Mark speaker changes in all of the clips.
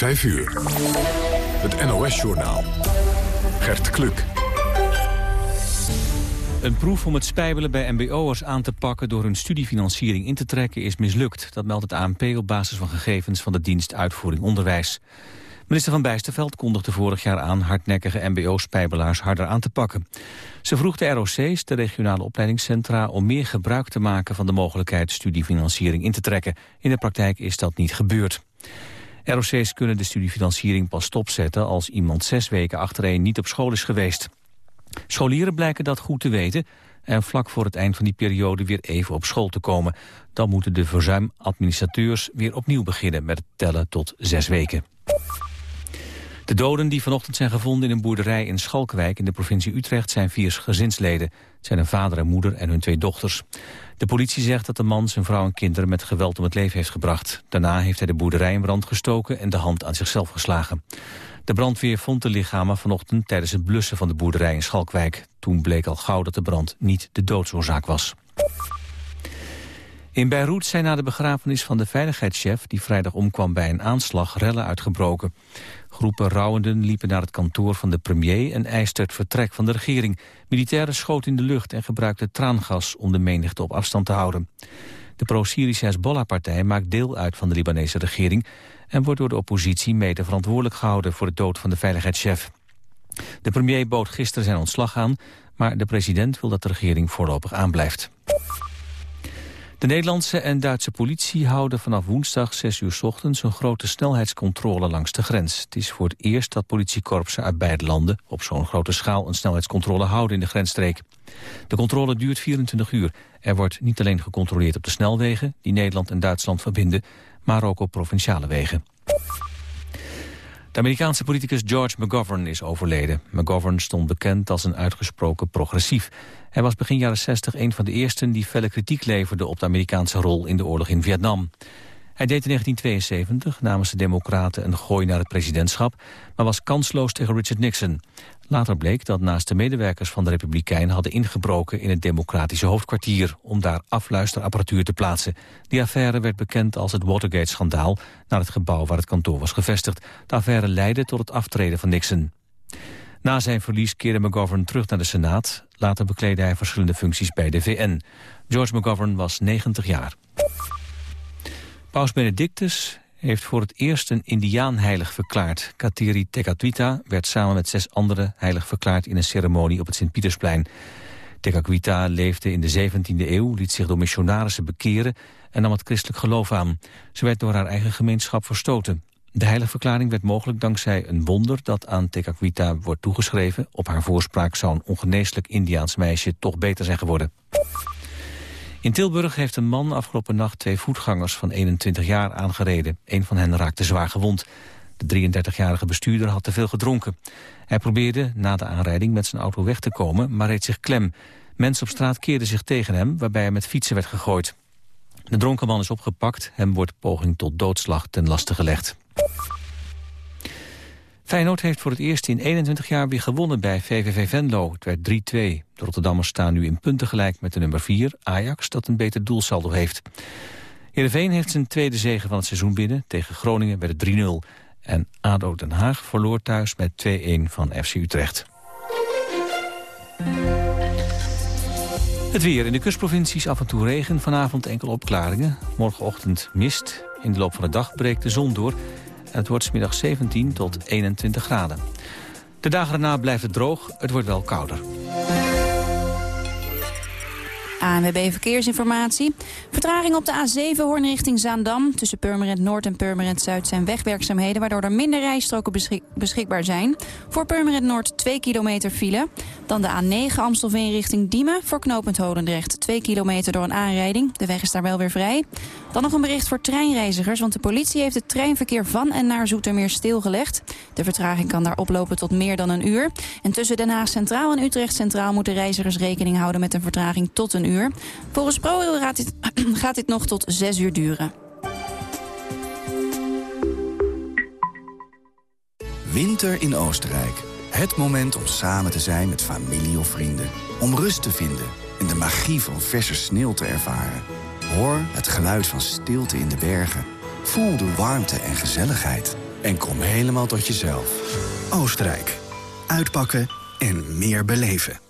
Speaker 1: 5 uur. Het NOS-journaal. Gert Kluk.
Speaker 2: Een proef om het spijbelen bij mbo'ers aan te pakken... door hun studiefinanciering in te trekken is mislukt. Dat meldt het ANP op basis van gegevens van de dienst Uitvoering Onderwijs. Minister van Bijsterveld kondigde vorig jaar aan... hardnekkige mbo-spijbelaars harder aan te pakken. Ze vroeg de ROC's, de regionale opleidingscentra... om meer gebruik te maken van de mogelijkheid studiefinanciering in te trekken. In de praktijk is dat niet gebeurd. ROC's kunnen de studiefinanciering pas stopzetten... als iemand zes weken achtereen niet op school is geweest. Scholieren blijken dat goed te weten... en vlak voor het eind van die periode weer even op school te komen. Dan moeten de verzuimadministrateurs weer opnieuw beginnen... met tellen tot zes weken. De doden die vanochtend zijn gevonden in een boerderij in Schalkwijk in de provincie Utrecht zijn vier gezinsleden. Zijn een vader en moeder en hun twee dochters. De politie zegt dat de man zijn vrouw en kinderen met geweld om het leven heeft gebracht. Daarna heeft hij de boerderij in brand gestoken en de hand aan zichzelf geslagen. De brandweer vond de lichamen vanochtend tijdens het blussen van de boerderij in Schalkwijk. Toen bleek al gauw dat de brand niet de doodsoorzaak was. In Beirut zijn na de begrafenis van de veiligheidschef... die vrijdag omkwam bij een aanslag, rellen uitgebroken. Groepen rouwenden liepen naar het kantoor van de premier... en eisten het vertrek van de regering. Militairen schoten in de lucht en gebruikten traangas... om de menigte op afstand te houden. De pro-Syrische Hezbollah-partij maakt deel uit van de Libanese regering... en wordt door de oppositie mede verantwoordelijk gehouden... voor de dood van de veiligheidschef. De premier bood gisteren zijn ontslag aan... maar de president wil dat de regering voorlopig aanblijft. De Nederlandse en Duitse politie houden vanaf woensdag 6 uur s ochtends een grote snelheidscontrole langs de grens. Het is voor het eerst dat politiekorpsen uit beide landen op zo'n grote schaal een snelheidscontrole houden in de grensstreek. De controle duurt 24 uur. Er wordt niet alleen gecontroleerd op de snelwegen die Nederland en Duitsland verbinden, maar ook op provinciale wegen. De Amerikaanse politicus George McGovern is overleden. McGovern stond bekend als een uitgesproken progressief. Hij was begin jaren 60 een van de eersten die felle kritiek leverde op de Amerikaanse rol in de oorlog in Vietnam. Hij deed in 1972 namens de Democraten een gooi naar het presidentschap, maar was kansloos tegen Richard Nixon. Later bleek dat naast de medewerkers van de Republikeinen hadden ingebroken in het democratische hoofdkwartier om daar afluisterapparatuur te plaatsen. Die affaire werd bekend als het Watergate-schandaal naar het gebouw waar het kantoor was gevestigd. De affaire leidde tot het aftreden van Nixon. Na zijn verlies keerde McGovern terug naar de Senaat. Later bekleedde hij verschillende functies bij de VN. George McGovern was 90 jaar. Paus Benedictus heeft voor het eerst een indiaan heilig verklaard. Kateri Tekakwita werd samen met zes anderen heilig verklaard... in een ceremonie op het Sint-Pietersplein. Tekakwita leefde in de 17e eeuw, liet zich door missionarissen bekeren... en nam het christelijk geloof aan. Ze werd door haar eigen gemeenschap verstoten. De heiligverklaring werd mogelijk dankzij een wonder dat aan Tekakwita wordt toegeschreven. Op haar voorspraak zou een ongeneeslijk Indiaans meisje toch beter zijn geworden. In Tilburg heeft een man afgelopen nacht twee voetgangers van 21 jaar aangereden. Een van hen raakte zwaar gewond. De 33-jarige bestuurder had te veel gedronken. Hij probeerde na de aanrijding met zijn auto weg te komen, maar reed zich klem. Mensen op straat keerden zich tegen hem, waarbij hij met fietsen werd gegooid. De dronken man is opgepakt. Hem wordt poging tot doodslag ten laste gelegd. Feyenoord heeft voor het eerst in 21 jaar weer gewonnen bij VVV Venlo. Het werd 3-2. De Rotterdammers staan nu in punten gelijk met de nummer 4, Ajax, dat een beter doelsaldo heeft. Heerenveen heeft zijn tweede zege van het seizoen binnen. Tegen Groningen werd het 3-0. En ADO Den Haag verloor thuis met 2-1 van FC Utrecht. Het weer in de kustprovincies af en toe regen. Vanavond enkele opklaringen. Morgenochtend mist. In de loop van de dag breekt de zon door. Het wordt smiddag 17 tot 21 graden. De dagen daarna blijft het droog, het wordt wel kouder.
Speaker 3: ANWB Verkeersinformatie. Vertraging op de A7 Hoorn richting Zaandam. Tussen Purmerend Noord en Purmerend Zuid zijn wegwerkzaamheden... waardoor er minder rijstroken beschikbaar zijn. Voor Purmerend Noord 2 kilometer file. Dan de A9 Amstelveen richting Diemen. Voor knooppunt Holendrecht 2 kilometer door een aanrijding. De weg is daar wel weer vrij. Dan nog een bericht voor treinreizigers... want de politie heeft het treinverkeer van en naar Zoetermeer stilgelegd. De vertraging kan daar oplopen tot meer dan een uur. En tussen Den Haag Centraal en Utrecht Centraal... moeten reizigers rekening houden met een vertraging tot een uur. Volgens ProRail gaat dit, gaat dit nog tot 6 uur duren.
Speaker 4: Winter in Oostenrijk. Het moment om samen te zijn met familie of vrienden. Om rust te vinden en de magie van verse sneeuw te ervaren. Hoor het geluid van stilte in de bergen. Voel de warmte en gezelligheid. en kom helemaal tot jezelf. Oostenrijk. Uitpakken en meer beleven.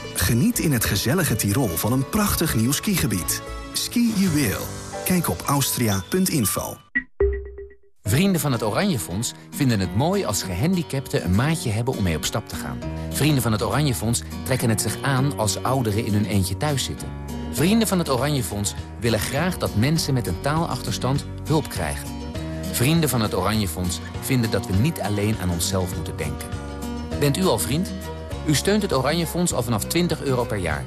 Speaker 4: Geniet in het gezellige Tirol van een prachtig nieuw skigebied. Ski Juweel. Kijk op austria.info.
Speaker 5: Vrienden van het Oranje Fonds vinden het mooi als gehandicapten een maatje hebben om mee op stap te gaan. Vrienden van het Oranje Fonds trekken het zich aan als ouderen in hun eentje thuis zitten. Vrienden van het Oranje Fonds willen graag dat mensen met een taalachterstand hulp krijgen. Vrienden van het Oranje Fonds vinden dat we niet alleen aan onszelf moeten denken. Bent u al vriend? U steunt het Oranje Fonds al vanaf 20 euro per jaar.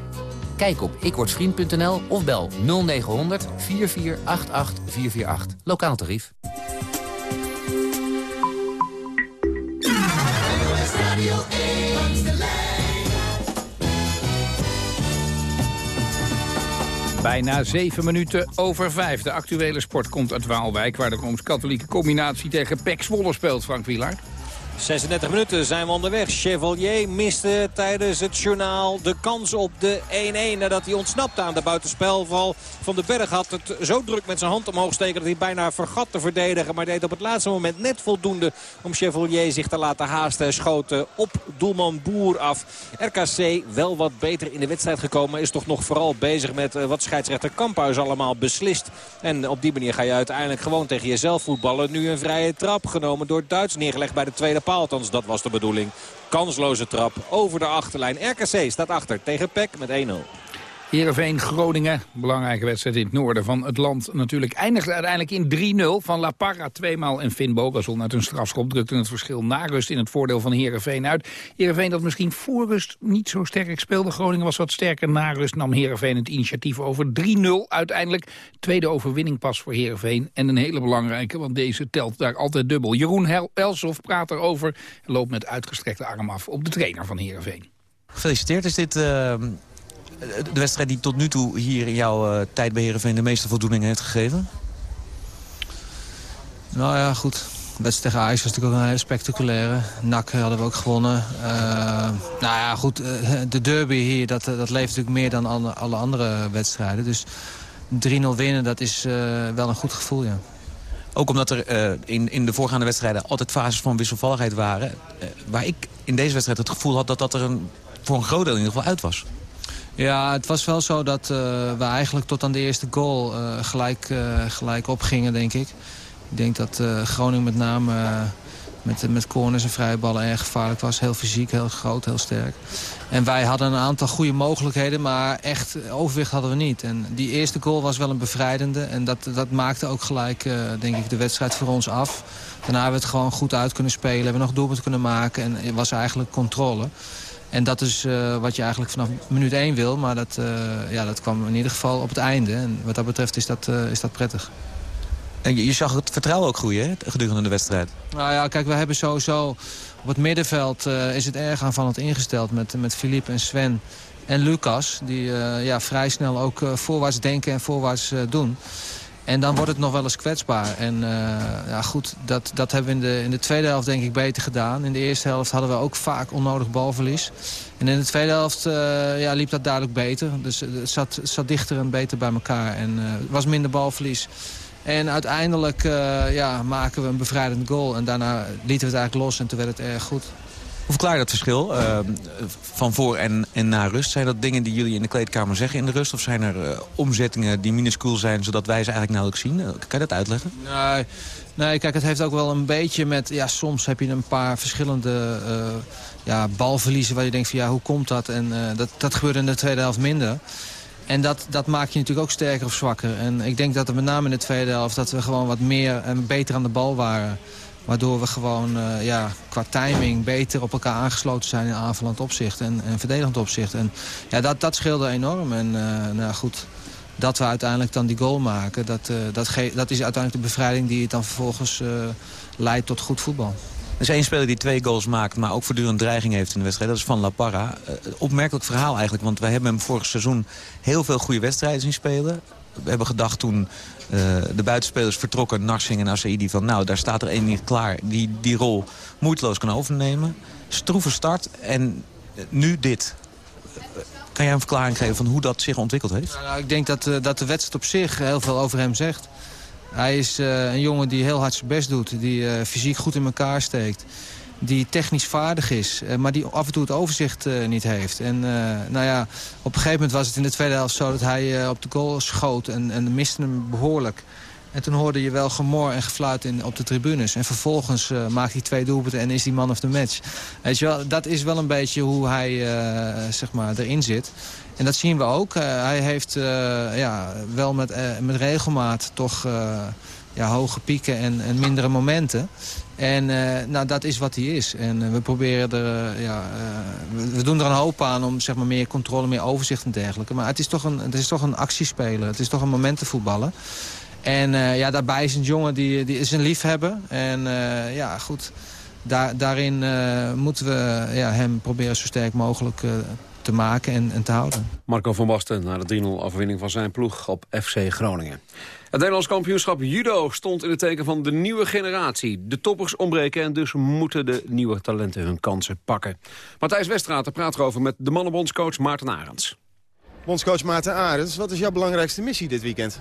Speaker 5: Kijk op ikwordvriend.nl of bel 0900 4488 448. Lokaal tarief.
Speaker 6: Bijna zeven minuten over vijf. De actuele sport komt uit Waalwijk... waar de Rooms-Katholieke combinatie tegen Pek Zwolle speelt, Frank Wielaert.
Speaker 7: 36 minuten zijn we onderweg. Chevalier miste tijdens het journaal de kans op de 1-1. Nadat hij ontsnapte aan de buitenspelval. Van den Berg had het zo druk met zijn hand omhoog steken... dat hij bijna vergat te verdedigen. Maar deed op het laatste moment net voldoende om Chevalier zich te laten haasten. Schoten op doelman Boer af. RKC wel wat beter in de wedstrijd gekomen. Is toch nog vooral bezig met eh, wat scheidsrechter Kamphuis allemaal beslist. En op die manier ga je uiteindelijk gewoon tegen jezelf voetballen. Nu een vrije trap genomen door Duits neergelegd bij de tweede paal. Dat was de bedoeling. Kansloze trap over de achterlijn. RKC staat achter tegen PEC met 1-0.
Speaker 6: Heerenveen, Groningen, belangrijke wedstrijd in het noorden van het land. Natuurlijk eindigde uiteindelijk in 3-0 van La Parra tweemaal. En Finn Bogason uit een strafschop drukte het verschil na rust in het voordeel van Heerenveen uit. Heerenveen dat misschien voor rust niet zo sterk speelde. Groningen was wat sterker na rust, nam Heerenveen het initiatief over 3-0 uiteindelijk. Tweede overwinning pas voor Heerenveen. En een hele belangrijke, want deze telt daar altijd dubbel. Jeroen Elsof praat erover en loopt met uitgestrekte arm af op de trainer van Heerenveen.
Speaker 8: Gefeliciteerd. Is dit... Uh de wedstrijd die tot nu toe hier in jouw uh, tijd bij Heerenveen de meeste voldoening heeft gegeven?
Speaker 9: Nou ja, goed. De wedstrijd tegen Ajax was natuurlijk ook een hele spectaculaire. NAC hadden we ook gewonnen. Uh, nou ja, goed. Uh, de derby hier, dat, dat leeft natuurlijk meer dan alle, alle andere wedstrijden. Dus 3-0 winnen, dat is wel een goed gevoel, ja.
Speaker 8: Ook omdat er in, in de voorgaande wedstrijden altijd fases van wisselvalligheid waren. waar ik in deze wedstrijd het gevoel had dat dat er een, voor een groot deel in ieder geval uit was.
Speaker 9: Ja, het was wel zo dat uh, we eigenlijk tot aan de eerste goal uh, gelijk, uh, gelijk opgingen, denk ik. Ik denk dat Groningen met name met, met corners en vrije ballen erg gevaarlijk was. Heel fysiek, heel groot, heel sterk. En wij hadden een aantal goede mogelijkheden, maar echt overwicht hadden we niet. En die eerste goal was wel een bevrijdende. En dat, dat maakte ook gelijk, denk ik, de wedstrijd voor ons af. Daarna hebben we het gewoon goed uit kunnen spelen. Hebben we nog doelpunt kunnen maken en was eigenlijk controle. En dat is uh, wat je eigenlijk vanaf minuut 1 wil. Maar dat, uh, ja, dat kwam in ieder geval op het einde. En wat dat betreft is dat, uh, is dat prettig.
Speaker 8: En je, je, zag het vertrouwen ook groeien hè, gedurende de wedstrijd.
Speaker 9: Nou ja, kijk, we hebben sowieso... Op het middenveld is het erg aanvallend ingesteld met, met Philippe en Sven en Lucas. Die ja, vrij snel ook voorwaarts denken en voorwaarts doen. En dan wordt het nog wel eens kwetsbaar. En uh, ja, goed, dat, dat hebben we in de, in de tweede helft denk ik beter gedaan. In de eerste helft hadden we ook vaak onnodig balverlies. En in de tweede helft uh, ja, liep dat duidelijk beter. Dus het zat, zat dichter en beter bij elkaar. En uh, was minder balverlies. En uiteindelijk ja, maken we een bevrijdende goal. En daarna lieten we het eigenlijk los en toen werd het erg goed.
Speaker 8: Hoe verklaar je dat verschil uh, van voor en, en na rust? Zijn dat dingen die jullie in de kleedkamer zeggen in de rust? Of zijn er uh, omzettingen die minuscuul zijn, zodat wij ze eigenlijk nauwelijks zien? Uh, kan je dat uitleggen?
Speaker 9: Nee, nee, kijk, het heeft ook wel een beetje met... Ja, soms heb je een paar verschillende ja, balverliezen waar je denkt van... ja, hoe komt dat? En dat, dat gebeurde in de tweede helft minder. En dat, dat maakt je natuurlijk ook sterker of zwakker. En ik denk dat er met name in de tweede helft... dat we gewoon wat meer en beter aan de bal waren... Waardoor we gewoon uh, ja, qua timing beter op elkaar aangesloten zijn in aanvallend opzicht en, en verdedigend opzicht. En ja, dat, dat scheelde enorm. En uh, nou goed, dat we uiteindelijk dan die goal maken. Dat, dat, dat is uiteindelijk de bevrijding die het dan vervolgens leidt tot goed voetbal.
Speaker 8: Er is één speler die twee goals maakt, maar ook voortdurend dreiging heeft in de wedstrijd. Dat is Van La Parra. opmerkelijk verhaal eigenlijk, want wij hebben hem vorig seizoen heel veel goede wedstrijden zien spelen. We hebben gedacht toen de buitenspelers vertrokken, Narsing en Asaidi... van nou, daar staat er één niet klaar die die rol moeiteloos kan overnemen. Stroeve start en nu dit. Kan jij een verklaring geven van hoe dat zich ontwikkeld heeft?
Speaker 9: Nou, ik denk dat, dat de wedstrijd op zich heel veel over hem zegt. Hij is een jongen die heel hard zijn best doet. Die fysiek goed in elkaar steekt. Die technisch vaardig is. Uh, maar die af en toe het overzicht niet heeft. En nou ja, op een gegeven moment was het in de tweede helft zo... dat hij op de goal schoot en, en miste hem behoorlijk. En toen hoorde je wel gemor en gefluit in, op de tribunes. En vervolgens maakt hij twee doelpunten en is die man of the match. Weet je wel, dat is wel een beetje hoe hij zeg maar, erin zit. En dat zien we ook. Hij heeft ja, wel met, met regelmaat toch ja, hoge pieken en, en mindere momenten. En nou, dat is wat hij is. En we proberen er, ja, we, doen er een hoop aan om zeg maar, meer controle, meer overzicht en dergelijke. Maar het is toch een, het is toch een actiespeler. Het is toch een momentenvoetballer. En ja, daarbij is een jongen die, die is een liefhebber. En ja, goed, daar, daarin moeten we ja, hem proberen zo sterk mogelijk te maken en, en, te houden.
Speaker 10: Marco van Basten na de 3-0 overwinning van zijn ploeg op FC Groningen. Het Nederlands kampioenschap judo stond in het teken van de nieuwe generatie. De toppers ontbreken en dus moeten de nieuwe talenten hun kansen pakken. Matthijs Westraat praat erover met de mannenbondscoach Maarten Arends.
Speaker 11: Bondscoach Maarten Arends, wat is jouw belangrijkste missie dit weekend?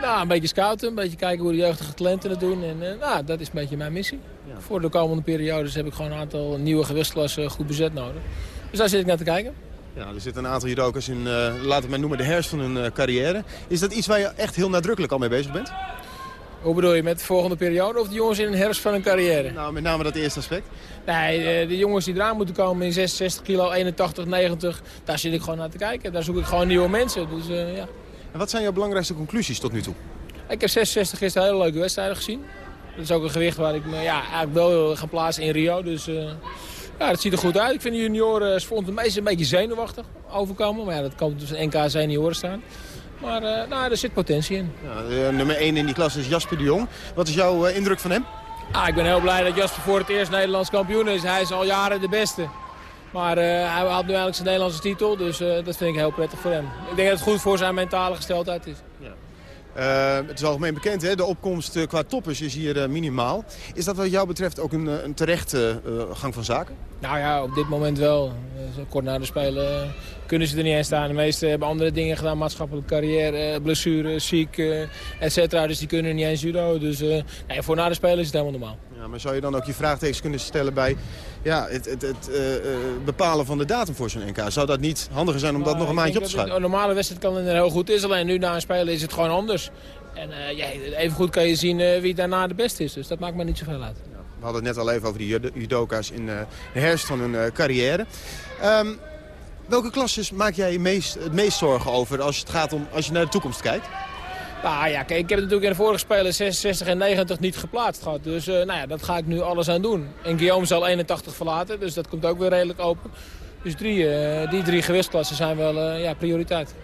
Speaker 12: Nou, een beetje scouten, een beetje kijken hoe de jeugdige talenten het doen. En uh, nou, dat is een beetje mijn missie. Ja. Voor de komende periodes heb ik gewoon een aantal nieuwe gewichtsklassen goed bezet nodig. Dus daar zit ik naar te kijken.
Speaker 11: Ja, er zitten een aantal judokers in, uh, laten we noemen, de herfst van hun uh, carrière. Is dat iets waar je echt heel nadrukkelijk al mee bezig bent?
Speaker 12: Hoe bedoel je, met de volgende periode of de jongens in de herfst van hun carrière?
Speaker 11: Nou, met name dat eerste aspect.
Speaker 12: Nee, de jongens die eraan moeten komen in 66 kilo, 81, 90, daar zit ik gewoon naar te kijken. Daar zoek ik gewoon nieuwe mensen. Dus, ja.
Speaker 11: En wat zijn jouw belangrijkste conclusies tot nu toe?
Speaker 12: Ik heb 66 gisteren hele leuke wedstrijden gezien. Dat is ook een gewicht waar ik me ja, eigenlijk wel wil gaan plaatsen in Rio. Dus ja, dat ziet er goed uit. Ik vind de junioren vond het meestal een beetje zenuwachtig overkomen. Maar ja, dat kan tussen NK senioren staan. Maar uh, nou, er zit potentie in.
Speaker 11: Ja, nummer 1 in die klas is Jasper de Jong. Wat is jouw uh, indruk van hem?
Speaker 12: Ah, ik ben heel blij dat Jasper voor het eerst Nederlands kampioen is. Hij is al jaren de beste. Maar uh, hij had nu eigenlijk zijn Nederlandse titel, dus dat vind ik heel prettig voor hem. Ik denk dat het goed voor zijn mentale gesteldheid is.
Speaker 11: Uh, het is algemeen bekend, hè? de opkomst uh, qua toppers is hier uh, minimaal. Is dat wat jou betreft ook een, een terechte gang van zaken?
Speaker 12: Nou ja, op dit moment wel. kort na de Spelen kunnen ze er niet eens staan. De meesten hebben andere dingen gedaan, maatschappelijke carrière, blessures, ziek, et cetera. Dus die kunnen niet eens judo. Dus nee, voor na de Spelen is het helemaal normaal.
Speaker 11: Ja, maar zou je dan ook je vraagtekens kunnen stellen bij ja, het, het, het bepalen van de datum voor zo'n NK? Zou dat niet handiger zijn om nou, dat nog een maandje op te schuiven?
Speaker 12: Een normale wedstrijd kan er heel goed is, alleen nu na een Spelen is het gewoon anders. En uh, ja, even goed kan je zien uh, wie daarna de beste is. Dus dat maakt me niet zoveel uit. Ja,
Speaker 11: we hadden het net al even over die judoka's in de herfst van hun carrière. Um, welke klasses maak jij meest, het meest zorgen over als het gaat om als je naar de toekomst kijkt?
Speaker 12: Nou ja, kijk, ik heb natuurlijk in de vorige spelen 66 en 90 niet geplaatst gehad. Dus uh, nou ja, dat ga ik nu alles aan doen. En Guillaume zal 81 verlaten, dus dat komt ook weer redelijk open. Dus drie, uh, die drie gewichtsklassen zijn wel uh, ja, prioriteit.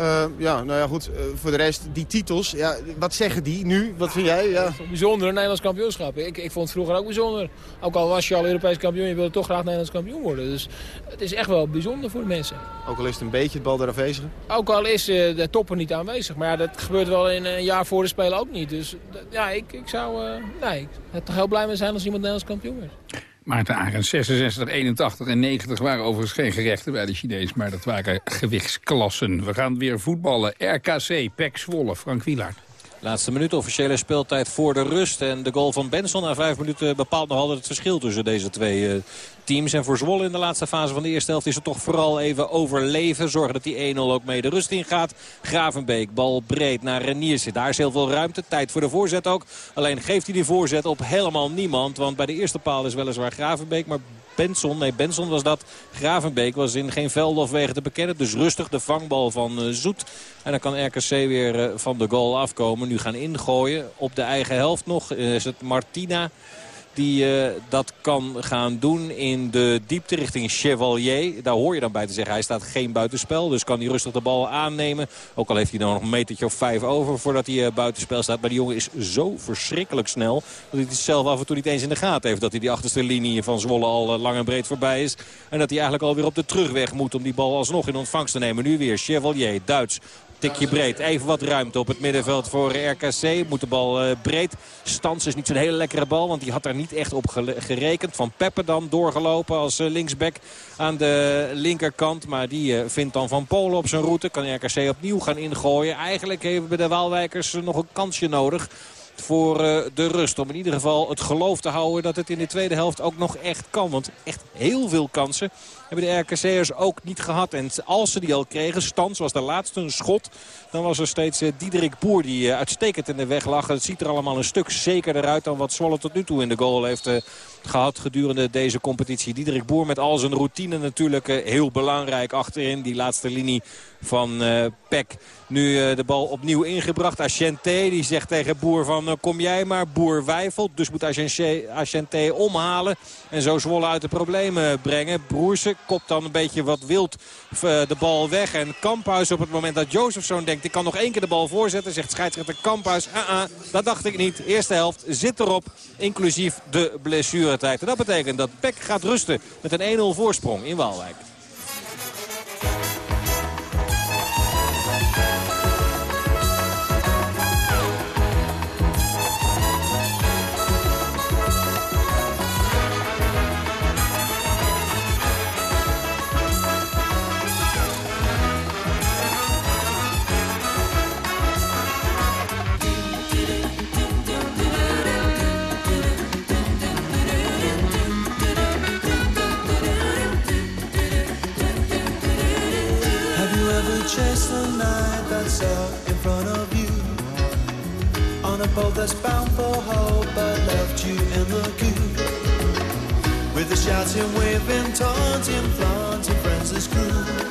Speaker 11: Uh, ja, nou ja, goed. Uh, voor de rest, die titels, ja, wat zeggen die nu? Wat vind jij? Ja.
Speaker 12: Bijzonder, een Nederlands kampioenschap. Ik, ik vond het vroeger ook bijzonder. Ook al was je al Europees kampioen, je wilde toch graag Nederlands kampioen worden. Dus het is echt wel bijzonder voor de mensen.
Speaker 11: Ook al is het een beetje het bal daar aanwezig?
Speaker 12: Ook al is uh, de topper niet aanwezig. Maar ja, dat gebeurt wel in een jaar voor de Spelen ook niet. Dus ja, ik, ik zou nee, ik toch heel blij mee zijn als iemand Nederlands kampioen is.
Speaker 6: Maarten Arends, 66, 81 en 90 waren overigens geen gerechten bij de Chinees, maar dat waren gewichtsklassen. We gaan weer voetballen. RKC, Pek Zwolle, Frank Wielaert.
Speaker 7: Laatste minuut, officiële speeltijd voor de rust. En de goal van Benson na vijf minuten bepaalt nog altijd het verschil tussen deze twee uh, En voor Zwolle in de laatste fase van de eerste helft is het toch vooral even overleven. Zorgen dat die 1-0 ook mee de rust in gaat. Gravenbeek, bal breed naar Reniers. Daar is heel veel ruimte. Tijd voor de voorzet ook. Alleen geeft hij die voorzet op helemaal niemand. Want bij de eerste paal is weliswaar Gravenbeek. Maar Benson, nee Benson was dat. Gravenbeek was in geen velden of wegen te bekennen. Dus rustig de vangbal van uh, Zoet. En dan kan RKC weer uh, van de goal afkomen. Nu gaan ingooien op de eigen helft nog. Uh, is het Martina die uh, dat kan gaan doen in de diepte richting Chevalier. Daar hoor je dan bij te zeggen, hij staat geen buitenspel. Dus kan hij rustig de bal aannemen. Ook al heeft hij dan nog een metertje of vijf over voordat hij uh, buitenspel staat. Maar die jongen is zo verschrikkelijk snel. Dat hij het zelf af en toe niet eens in de gaten heeft. Dat hij die achterste linie van Zwolle al uh, lang en breed voorbij is. En dat hij eigenlijk alweer op de terugweg moet om die bal alsnog in ontvangst te nemen. Nu weer Chevalier, Duits. Tikje breed. Even wat ruimte op het middenveld voor RKC. Moet de bal uh, breed. Stans is niet zo'n hele lekkere bal. Want die had daar niet echt op gerekend. Van Peppe dan doorgelopen als uh, linksback aan de linkerkant. Maar die uh, vindt dan Van Polen op zijn route. Kan RKC opnieuw gaan ingooien. Eigenlijk hebben de Waalwijkers nog een kansje nodig voor de rust. Om in ieder geval het geloof te houden dat het in de tweede helft ook nog echt kan. Want echt heel veel kansen hebben de RKC'ers ook niet gehad. En als ze die al kregen, Stans was de laatste een schot. Dan was er steeds uh, Diederik Boer die uh, uitstekend in de weg lag. Het ziet er allemaal een stuk zekerder uit dan wat Zwolle tot nu toe in de goal heeft uh, gehad gedurende deze competitie. Diederik Boer met al zijn routine natuurlijk heel belangrijk achterin. Die laatste linie van Peck. Nu de bal opnieuw ingebracht. Asciente die zegt tegen Boer van kom jij maar. Boer wijfelt. Dus moet Asciente omhalen. En zo Zwolle uit de problemen brengen. Broersen kopt dan een beetje wat wild de bal weg. En Kamphuis op het moment dat Jozefzoon denkt... ik kan nog één keer de bal voorzetten, zegt scheidsrechter Kamphuis. Uh -uh, dat dacht ik niet. Eerste helft zit erop, inclusief de blessuretijd. En dat betekent dat Peck gaat rusten met een 1-0 voorsprong in Waalwijk.
Speaker 13: Chase the night that's out in front of you. On a boat that's bound for hope but left you in the queue With the shouting, waving, taunting, flaunting friends as crew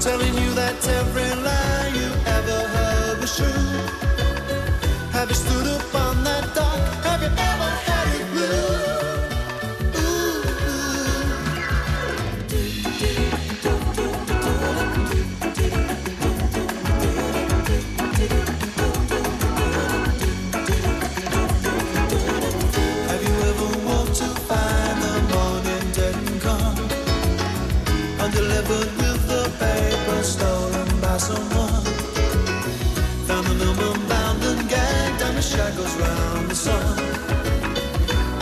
Speaker 13: Telling you that every lie you ever heard was true. Have you stood up on that dock? Have you ever Delivered with the paper stolen by someone. Found the millman bound and gagged, and the shackles round the sun.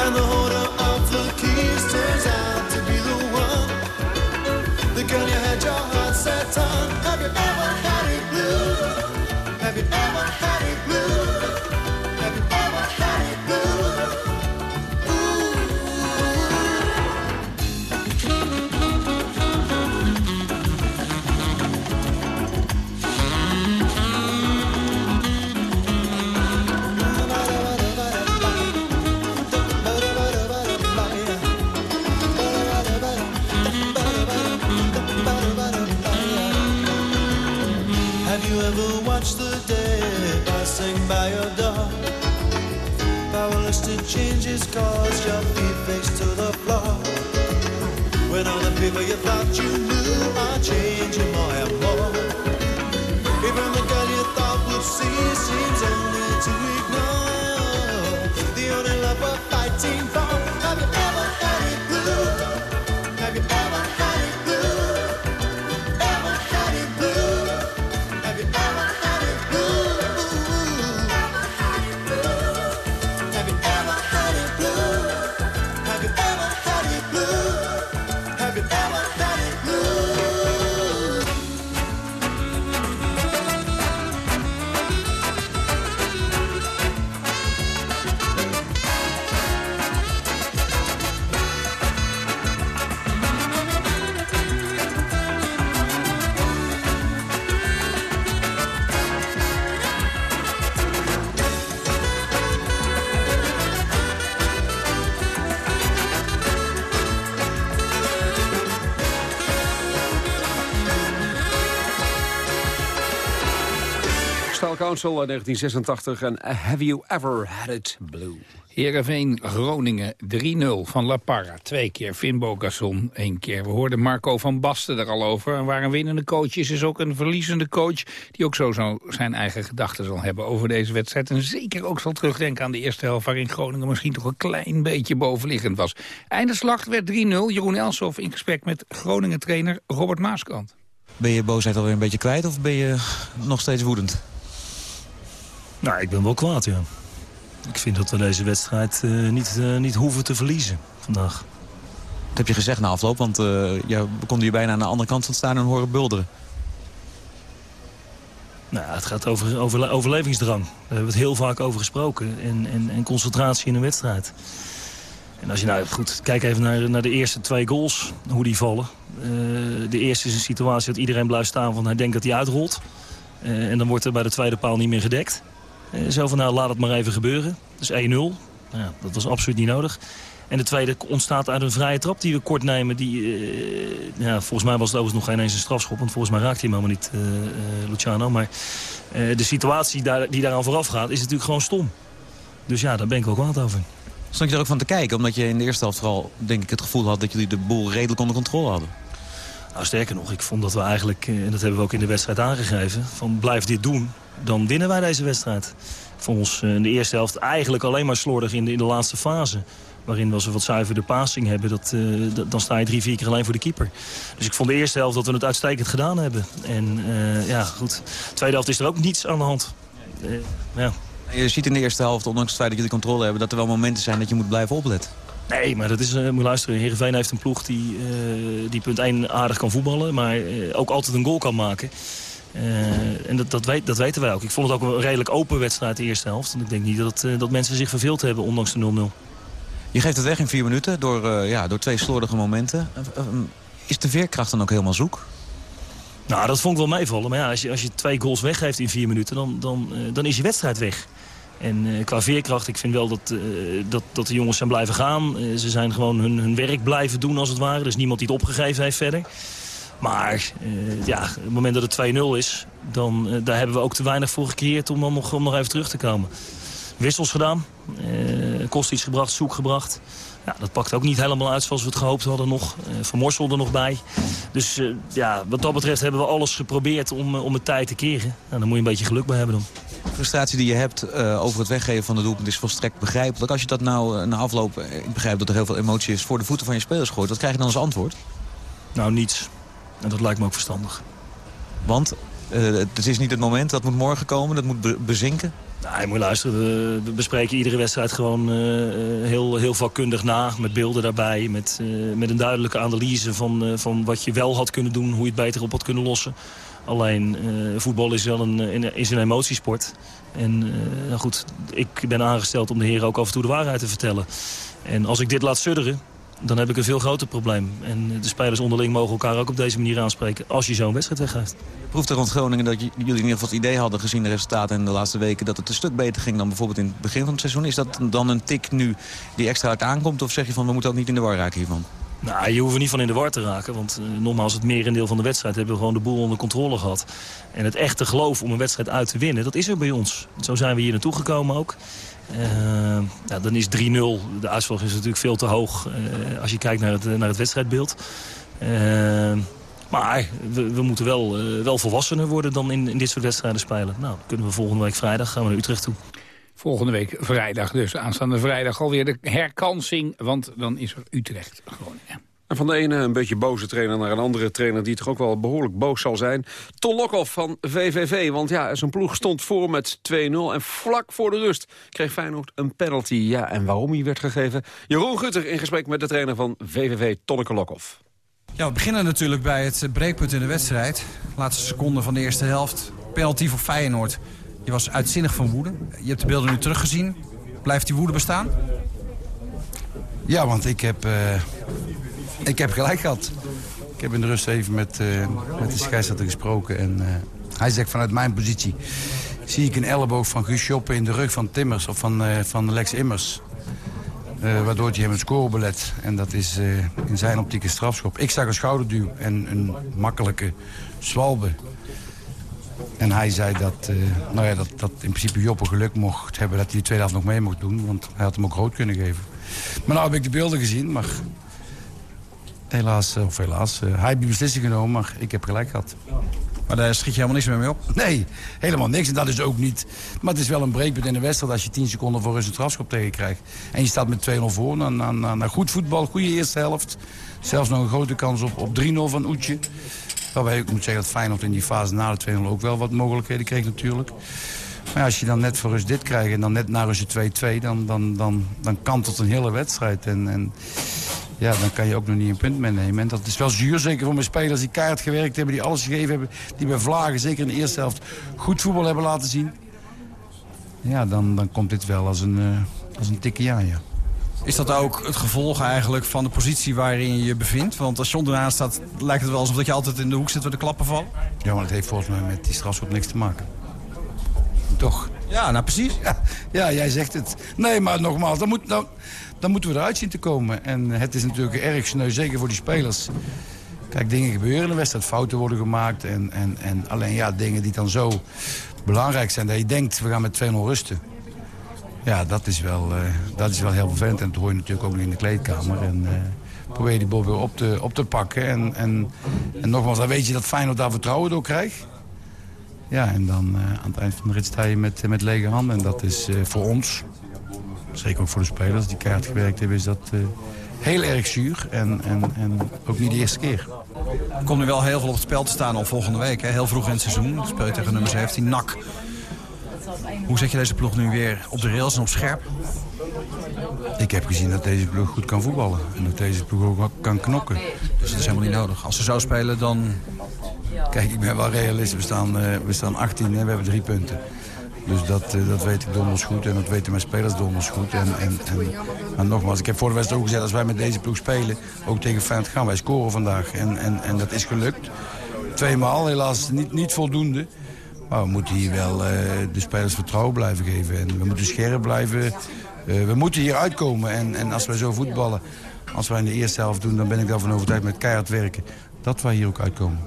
Speaker 13: And the holder of the keys turns out to be the one. The gun you had your heart set on. Have you ever had it blue? Have you ever had change cause your feet face to the floor. When all the people you thought you knew are changing more and more. Even the girl you thought would see seems only to ignore.
Speaker 10: Council uit 1986 en Have You Ever Had It Blue?
Speaker 6: Heerenveen Groningen 3-0 van La Parra. Twee keer Finn Bogasson, één keer. We hoorden Marco van Basten er al over. En waar een winnende coach is, is ook een verliezende coach... die ook zo, zo zijn eigen gedachten zal hebben over deze wedstrijd. En zeker ook zal terugdenken aan de eerste helft... waarin Groningen misschien toch een klein beetje bovenliggend was. Eindeslag werd 3-0. Jeroen Elsof in gesprek met Groningen-trainer Robert Maaskant.
Speaker 8: Ben je boosheid alweer een beetje kwijt of ben je nog steeds woedend?
Speaker 14: Nou, ik ben wel kwaad, ja. Ik vind dat we deze wedstrijd uh, niet, uh, niet hoeven te verliezen vandaag.
Speaker 8: Dat heb je gezegd na afloop, want uh, ja, we konden hier bijna aan de andere kant van staan en horen bulderen.
Speaker 14: Nou, het gaat over, over overlevingsdrang. Daar hebben we het heel vaak over gesproken. En, en, en concentratie in een wedstrijd. En als je nou goed, kijk even naar, naar de eerste twee goals, hoe die vallen. de eerste is een situatie dat iedereen blijft staan van hij denkt dat hij uitrolt. en dan wordt er bij de tweede paal niet meer gedekt. Eh, zo van, nou, laat het maar even gebeuren. Dus 1-0. Ja, dat was absoluut niet nodig. En de tweede ontstaat uit een vrije trap die we kort nemen. Die, ja, volgens mij was het overigens nog geen eens een strafschop. Want volgens mij raakte hij hem helemaal niet, uh, Luciano. Maar de situatie daar, die daaraan vooraf gaat is natuurlijk gewoon stom. Dus ja, daar ben ik wel kwaad over.
Speaker 8: Stond je er ook van te kijken? Omdat je in de eerste helft vooral denk ik, het gevoel had... dat jullie de boel redelijk onder controle hadden.
Speaker 14: Nou, sterker nog, ik vond dat we eigenlijk, en dat hebben we ook in de wedstrijd aangegeven... van blijf dit doen, dan winnen wij deze wedstrijd. Voor ons in de eerste helft eigenlijk alleen maar slordig in de, in de laatste fase. Waarin we als we wat zuiver de passing hebben, dat, uh, dan sta je drie, vier keer alleen voor de keeper. Dus ik vond de eerste helft dat we het uitstekend gedaan hebben. En ja, goed. De tweede helft is er ook niets aan de hand. Ja.
Speaker 8: Je ziet in de eerste helft, ondanks het feit dat jullie controle hebben... dat er wel momenten zijn dat je moet blijven opletten.
Speaker 14: Nee, maar dat is, uh, moet luisteren. Heerenveen heeft een ploeg die, uh, die punt 1 aardig kan voetballen... maar uh, ook altijd een goal kan maken. En dat, dat, weet, dat weten wij ook. Ik vond het ook een redelijk open wedstrijd de eerste helft. En ik denk niet dat, dat mensen zich verveeld hebben, ondanks de 0-0.
Speaker 8: Je geeft het weg in vier minuten door, ja, door twee slordige momenten. is de veerkracht dan ook helemaal zoek?
Speaker 14: Nou, dat vond ik wel meevallen. Maar ja, als je, als je twee goals weggeeft in vier minuten, dan, dan, dan is je wedstrijd weg. En qua veerkracht, ik vind wel dat, dat, dat de jongens zijn blijven gaan. ze zijn gewoon hun, hun werk blijven doen, als het ware. Er is niemand die het opgegeven heeft verder. Maar ja, op het moment dat het 2-0 is, dan, daar hebben we ook te weinig voor gecreëerd om nog, om nog even terug te komen. Wissels gedaan, kost iets gebracht, zoek gebracht. Ja, dat pakt ook niet helemaal uit zoals we het gehoopt hadden nog. Van Morsel er nog bij. Dus ja, wat dat betreft hebben we alles geprobeerd om, om het tijd te keren. En nou, dan moet je een beetje geluk bij hebben dan.
Speaker 8: De frustratie die je hebt over het weggeven van de doelpunt is volstrekt begrijpelijk. Als je dat nou na afloop, ik begrijp dat er heel veel emotie is, voor de voeten van je spelers gooit. Wat krijg je dan als antwoord?
Speaker 14: Nou, niets. En dat lijkt me ook verstandig.
Speaker 8: Want uh, het is niet het moment, dat moet morgen komen, dat moet be bezinken?
Speaker 14: Nou, je moet luisteren, we, we bespreken iedere wedstrijd gewoon uh, heel, heel vakkundig na. Met beelden daarbij, met, uh, met een duidelijke analyse van, van wat je wel had kunnen doen. Hoe je het beter op had kunnen lossen. Alleen, voetbal is wel een, is een emotiesport. En nou goed, ik ben aangesteld om de heren ook af en toe de waarheid te vertellen. En als ik dit laat sudderen, dan heb ik een veel groter probleem. En de spelers onderling mogen elkaar ook op deze manier aanspreken... als je zo'n wedstrijd weggeeft.
Speaker 8: Proeft er rond Groningen dat jullie in ieder geval het idee hadden... gezien de resultaten in de laatste weken... dat het een stuk beter ging dan bijvoorbeeld in het begin van het seizoen? Is dat dan een tik nu die extra hard aankomt? Of zeg je van we moeten ook niet in de war raken hiervan?
Speaker 14: Nou, je hoeft er niet van in de war te raken. Want uh, nogmaals, het merendeel van de wedstrijd hebben we gewoon de boel onder controle gehad. En het echte geloof om een wedstrijd uit te winnen, dat is er bij ons. Zo zijn we hier naartoe gekomen ook. Ja, dan is 3-0. De uitslag is natuurlijk veel te hoog uh, als je kijkt naar het, naar het wedstrijdbeeld. Maar we, we, moeten wel, wel volwassener worden dan in, in dit soort wedstrijden spelen. Nou, dan kunnen we volgende week vrijdag gaan we naar Utrecht toe.
Speaker 6: Volgende week vrijdag dus. Aanstaande vrijdag alweer de herkansing. Want dan is er Utrecht Groningen.
Speaker 10: En van de ene een beetje boze trainer naar een andere trainer... die toch ook wel behoorlijk boos zal zijn. Ton Lokhoff van VVV. Want ja, zijn ploeg stond voor met 2-0. En vlak voor de rust kreeg Feyenoord een penalty. Ja, en waarom die werd gegeven? Jeroen Gutter in gesprek met de trainer van VVV, Tonneke Lokhoff.
Speaker 15: Ja, we beginnen natuurlijk bij het breekpunt in de wedstrijd. Laatste seconde van de eerste helft. Penalty voor Feyenoord. Je was uitzinnig van woede. Je hebt de beelden nu teruggezien. Blijft die woede bestaan?
Speaker 16: Ja, want ik heb, uh, ik heb gelijk gehad. Ik heb in de rust even met, uh, met de scheidsrechter gesproken. En uh, hij zegt vanuit mijn positie... zie ik een elleboog van Guus Schoppen in de rug van Timmers... of van, van Lex Immers. waardoor hij hem een score belet. En dat is in zijn optiek een strafschop. Ik zag een schouderduw en een makkelijke zwalbe. En hij zei dat, uh, nou ja, dat, dat in principe Joppe geluk mocht hebben... dat hij de tweede helft nog mee mocht doen. Want hij had hem ook rood kunnen geven. Maar nou heb ik de beelden gezien. Maar helaas, of helaas, hij heeft die beslissing genomen. Maar ik heb gelijk gehad.
Speaker 15: Maar daar schiet je helemaal niks meer mee op?
Speaker 16: Nee, helemaal niks. En dat is ook niet... Maar het is wel een breekpunt in de wedstrijd... als je 10 seconden voor rust een strafschop tegen krijgt. En je staat met 2-0 voor. Dan, dan, dan, goed voetbal, goede eerste helft. Zelfs nog een grote kans op, op 3-0 van Oetje. Waarbij ik moet zeggen dat Feyenoord in die fase na de 2-0 ook wel wat mogelijkheden kreeg natuurlijk. Maar als je dan net voor dit krijgt en dan net na rust 2-2... Dan, dan, dan, dan kant het een hele wedstrijd. En, en ja, dan kan je ook nog niet een punt meenemen. En dat is wel zuur, zeker voor mijn spelers die kaart gewerkt hebben... die alles gegeven hebben, die bij Vlagen, zeker in de eerste helft... goed voetbal hebben laten zien. Ja, dan, dan komt dit wel als een, uh, als een aan, ja.
Speaker 15: Is dat ook het gevolg eigenlijk van de positie waarin je je bevindt? Want als je onderaan staat, lijkt het wel alsof dat je altijd in de hoek zit waar de klappen vallen.
Speaker 16: Ja, maar dat heeft volgens mij met die strafschop niks te maken. Toch?
Speaker 15: Ja, nou precies.
Speaker 16: Ja, ja jij zegt het. Nee, maar nogmaals, dan, moet, dan, dan moeten we eruit zien te komen. En het is natuurlijk erg sneu, zeker voor die spelers. Kijk, dingen gebeuren in de wedstrijd. Fouten worden gemaakt. En, en, en alleen ja, dingen die dan zo belangrijk zijn... dat je denkt, we gaan met 2-0 rusten. Ja, dat is, wel, uh, dat is wel heel vervelend. En dat hoor je natuurlijk ook in de kleedkamer. En uh, probeer die bal weer op te, op te pakken. En, en, en nogmaals, dan weet je dat Feyenoord daar vertrouwen door krijgt. Ja, en dan uh, aan het eind van de rit sta je met, met lege handen. En dat is voor ons, zeker ook voor de spelers die kaart gewerkt hebben... is dat heel erg zuur en, en, en ook niet de eerste keer.
Speaker 15: Er komt nu wel heel veel op het spel te staan al volgende week. Hè? Heel vroeg in het seizoen. Speel je tegen nummer 17, NAC. Hoe zet je deze ploeg nu weer op de rails en op scherp?
Speaker 16: Ik heb gezien dat deze ploeg goed kan voetballen. En dat deze ploeg ook kan knokken.
Speaker 15: Dus dat is helemaal niet nodig. Als ze zo spelen, dan...
Speaker 16: Kijk, ik ben wel realist. We staan, uh, we staan 18 en we hebben drie punten. Dus dat, uh, dat weet ik donders goed en dat weten mijn spelers donders goed. En, en, en, maar nogmaals, ik heb voor de wedstrijd ook gezegd... als wij met deze ploeg spelen, ook tegen Feyenoord gaan wij scoren vandaag. En, en, en dat is gelukt. Tweemaal, helaas niet, niet voldoende. Maar we moeten hier wel uh, de spelers vertrouwen blijven geven. En we moeten scherp blijven. Uh, we moeten hier uitkomen. En, en als wij zo voetballen, als wij in de eerste helft doen... dan ben ik ervan overtuigd met keihard werken... dat wij hier ook uitkomen.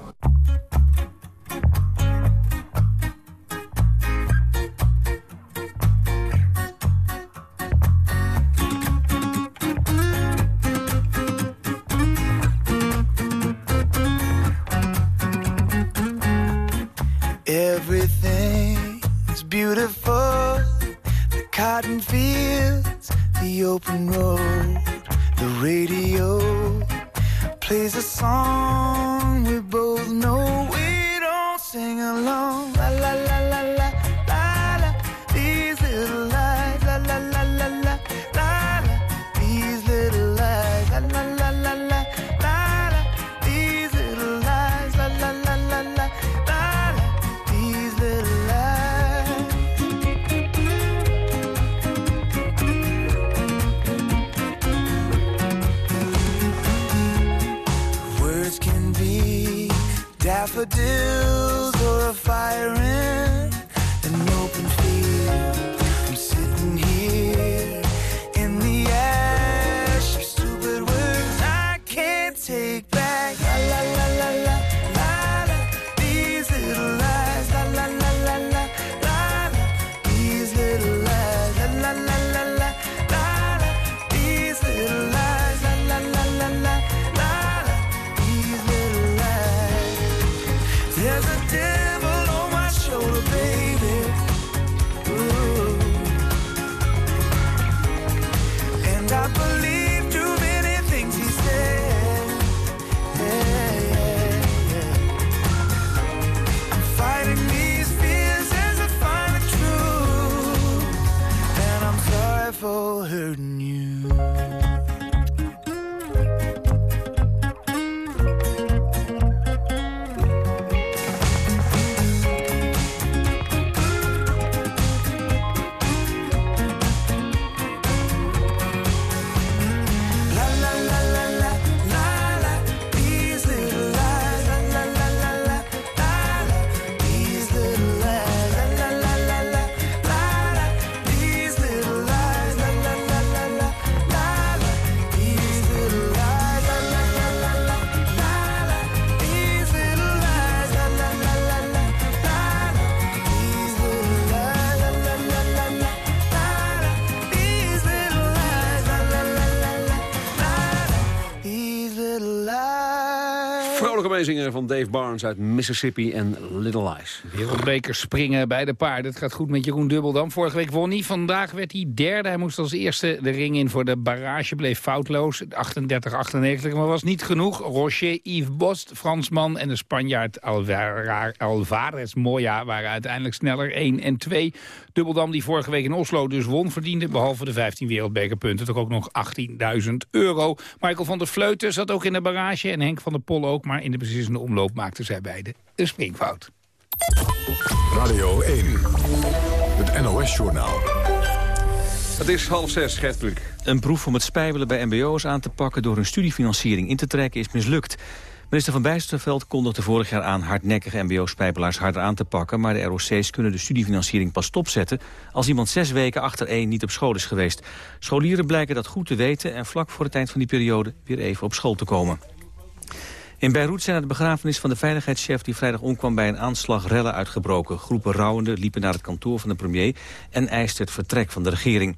Speaker 10: Meezingen van Dave Barnes uit Mississippi en Little Lies.
Speaker 6: Wereldbeker springen bij de paarden. Het gaat goed met Jeroen Dubbeldam. Vorige week won hij. Vandaag werd hij derde. Hij moest als eerste de ring in voor de barrage. Bleef foutloos. 38-98. Maar was niet genoeg. Rocher, Yves Bost, Fransman en de Spanjaard Alvarez Moya waren uiteindelijk sneller. 1 en 2. Dubbeldam die vorige week in Oslo dus won verdiende. Behalve de 15 wereldbekerpunten. Toch ook nog 18.000 euro. Michael van der Vleuten zat ook in de barrage. En Henk van der Pol ook. Maar in de beslissende omloop maakten zij beide een springfout.
Speaker 1: Radio 1, het NOS-journaal.
Speaker 10: Het is half zes, Gert
Speaker 2: Een proef om het spijbelen bij mbo's aan te pakken... door hun studiefinanciering in te trekken is mislukt. Minister Van Bijsterveld kondigde vorig jaar aan hardnekkige mbo-spijbelaars harder aan te pakken, maar de ROC's kunnen de studiefinanciering pas stopzetten als iemand zes weken achtereen niet op school is geweest. Scholieren blijken dat goed te weten en vlak voor het eind van die periode weer even op school te komen. In Beirut zijn na de begrafenis van de veiligheidschef die vrijdag omkwam bij een aanslag rellen uitgebroken. Groepen rouwenden liepen naar het kantoor van de premier en eisten het vertrek van de regering.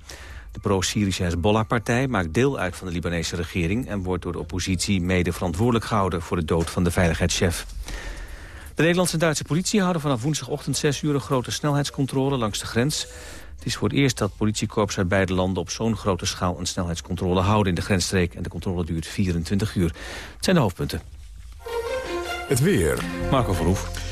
Speaker 2: De pro-Syrische Hezbollah-partij maakt deel uit van de Libanese regering... en wordt door de oppositie mede verantwoordelijk gehouden... voor de dood van de veiligheidschef. De Nederlandse en Duitse politie houden vanaf woensdagochtend 6 uur... een grote snelheidscontrole langs de grens. Het is voor het eerst dat politiekorps uit beide landen... op zo'n grote schaal een snelheidscontrole houden in de grensstreek. En de controle duurt 24 uur. Het zijn de hoofdpunten.
Speaker 1: Het weer.
Speaker 2: Marco Verhoef.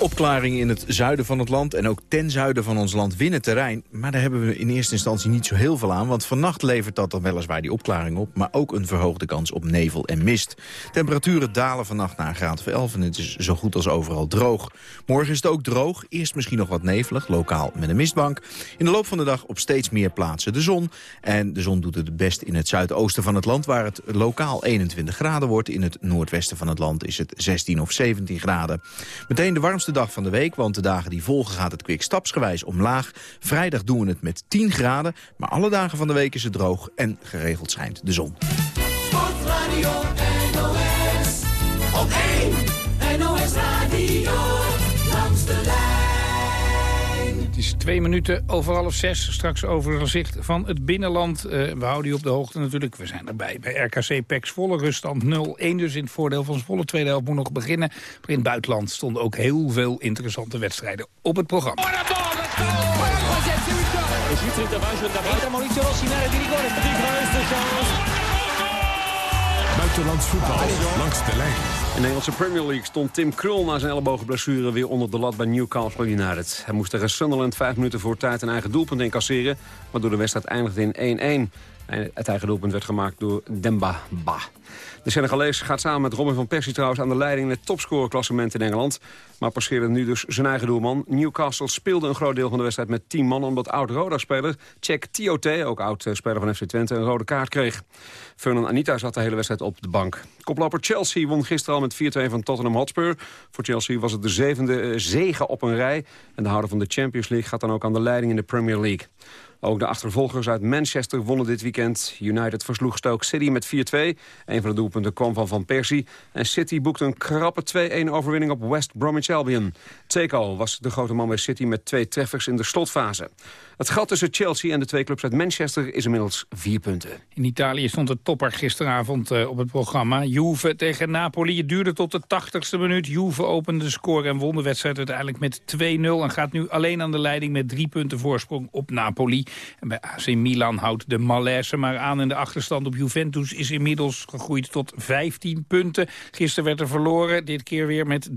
Speaker 17: Opklaring in het zuiden van het land en ook ten zuiden van ons land winnen terrein. Maar daar hebben we in eerste instantie niet zo heel veel aan. Want vannacht levert dat dan weliswaar die opklaring op. Maar ook een verhoogde kans op nevel en mist. Temperaturen dalen vannacht naar een graad of 11 en het is zo goed als overal droog. Morgen is het ook droog. Eerst misschien nog wat nevelig, lokaal met een mistbank. In de loop van de dag op steeds meer plaatsen de zon. En de zon doet het best in het zuidoosten van het land... waar het lokaal 21 graden wordt. In het noordwesten van het land is het 16 of 17 graden. Meteen de warmste dag van de week, want de dagen die volgen gaat het kwik stapsgewijs omlaag. Vrijdag doen we het met 10 graden, maar alle dagen van de week is het droog en geregeld schijnt de zon.
Speaker 13: Sportradio NOS, op 1 NOS Radio
Speaker 6: twee minuten over half zes. Straks overzicht van het binnenland. Uh, we houden u op de hoogte natuurlijk. We zijn erbij bij RKC PEX volle ruststand 0-1. Dus in het voordeel van volle tweede helft moet nog beginnen. Maar in het buitenland stonden ook heel veel interessante wedstrijden op het programma.
Speaker 1: Buitenlands voetbal langs de lijn.
Speaker 10: In de Engelse Premier League stond Tim Krul na zijn ellebogenblessure weer onder de lat bij Newcastle United. Hij moest tegen Sunderland vijf minuten voor tijd een eigen doelpunt incasseren, waardoor de wedstrijd eindigde in 1-1. Het eigen doelpunt werd gemaakt door Demba Ba. De Senegalees gaat samen met Robin van Persie trouwens aan de leiding in het topscorerklassement in Engeland. Maar passeerde nu dus zijn eigen doelman. Newcastle speelde een groot deel van de wedstrijd met 10 man... omdat oud-Roda-speler Check Tiote, ook oud-speler van FC Twente, een rode kaart kreeg. Fernand Anita zat de hele wedstrijd op de bank. Koploper Chelsea won gisteren al met 4-2 van Tottenham Hotspur. Voor Chelsea was het de zevende uh, zege op een rij. En de houder van de Champions League gaat dan ook aan de leiding in de Premier League. Ook de achtervolgers uit Manchester wonnen dit weekend. United versloeg Stoke City met 4-2. Een van de doelpunten kwam van Van Persie. En City boekte een krappe 2-1 overwinning op West Bromwich Albion. Teko was de grote man bij City met twee treffers in de slotfase. Het gat tussen Chelsea en de twee clubs uit Manchester is inmiddels vier punten.
Speaker 6: In Italië stond de topper gisteravond uh, op het programma. Juve tegen Napoli. Het duurde tot de 80ste minuut. Juve opende de score en won de wedstrijd uiteindelijk met 2-0. En gaat nu alleen aan de leiding met drie punten voorsprong op Napoli. En bij AC Milan houdt de malaise maar aan. En de achterstand op Juventus is inmiddels gegroeid tot 15 punten. Gisteren werd er verloren. Dit keer weer met 3-2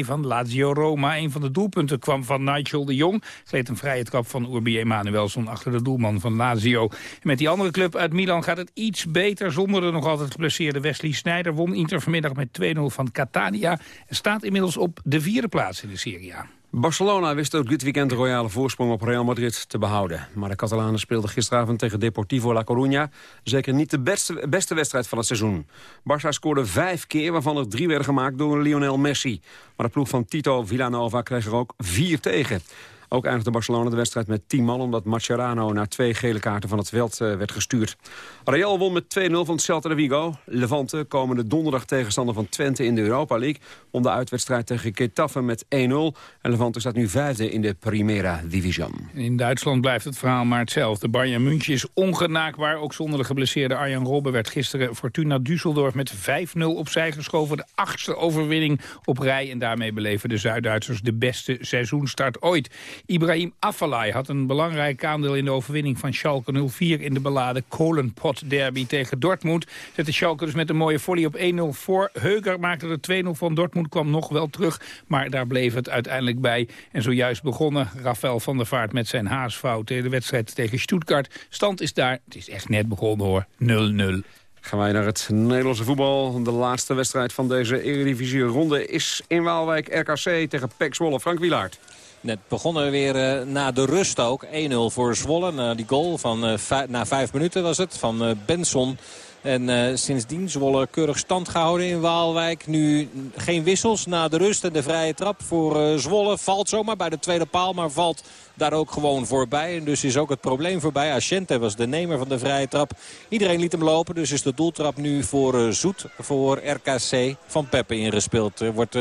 Speaker 6: van Lazio Roma. Een van de doelpunten kwam van Nigel de Jong. Gleed een vrije trap van Urbi Emanuelson achter de doelman van Lazio. En met die andere club uit Milan gaat het iets beter... zonder de nog altijd geblesseerde Wesley Sneijder. Won Inter vanmiddag met 2-0 van Catania. En staat inmiddels op de vierde plaats in de Serie A.
Speaker 10: Barcelona wist ook dit weekend de royale voorsprong op Real Madrid te behouden. Maar de Catalanen speelden gisteravond tegen Deportivo La Coruña... zeker niet de beste, beste wedstrijd van het seizoen. Barça scoorde vijf keer, waarvan er drie werden gemaakt door Lionel Messi. Maar de ploeg van Tito Villanova kreeg er ook vier tegen. Ook eindigde Barcelona de wedstrijd met 10 man... omdat Mascherano na twee gele kaarten van het veld uh, werd gestuurd. Real won met 2-0 van Celta de Vigo. Levante komende donderdag tegenstander van Twente in de Europa League... om de uitwedstrijd tegen Getafe met 1-0. En Levante staat nu vijfde in de Primera Division.
Speaker 6: In Duitsland blijft het verhaal maar hetzelfde. Bayern München is ongenaakbaar. Ook zonder de geblesseerde Arjan Robben werd gisteren Fortuna Düsseldorf met 5-0 opzij geschoven. De achtste overwinning op rij. En daarmee beleven de Zuid-Duitsers de beste seizoenstart ooit. Ibrahim Afellay had een belangrijk aandeel in de overwinning van Schalke 04 in de beladen Kolenpot derby tegen Dortmund. Zette Schalke dus met een mooie volley op 1-0 voor. Heuger maakte de 2-0 van Dortmund, kwam nog wel terug. Maar daar bleef het uiteindelijk bij. En zojuist begonnen Rafael van der Vaart met zijn haasfout. De wedstrijd tegen Stuttgart. Stand is daar, het is echt net begonnen hoor, 0-0.
Speaker 10: Gaan wij naar het Nederlandse voetbal. De laatste wedstrijd van deze Eredivisie-ronde is in Waalwijk RKC tegen PEC Zwolle. Frank Wilaert.
Speaker 7: Net begonnen weer uh, na de rust ook. 1-0 voor Zwolle. Na die goal van uh, na vijf minuten was het van uh, Benson. En uh, sindsdien Zwolle keurig stand gehouden in Waalwijk. Nu geen wissels na de rust en de vrije trap voor uh, Zwolle. Valt zomaar bij de tweede paal, maar valt daar ook gewoon voorbij. En dus is ook het probleem voorbij. Ascente was de nemer van de vrije trap. Iedereen liet hem lopen, dus is de doeltrap nu voor uh, Zoet, voor RKC van Peppe ingespeeld. Er wordt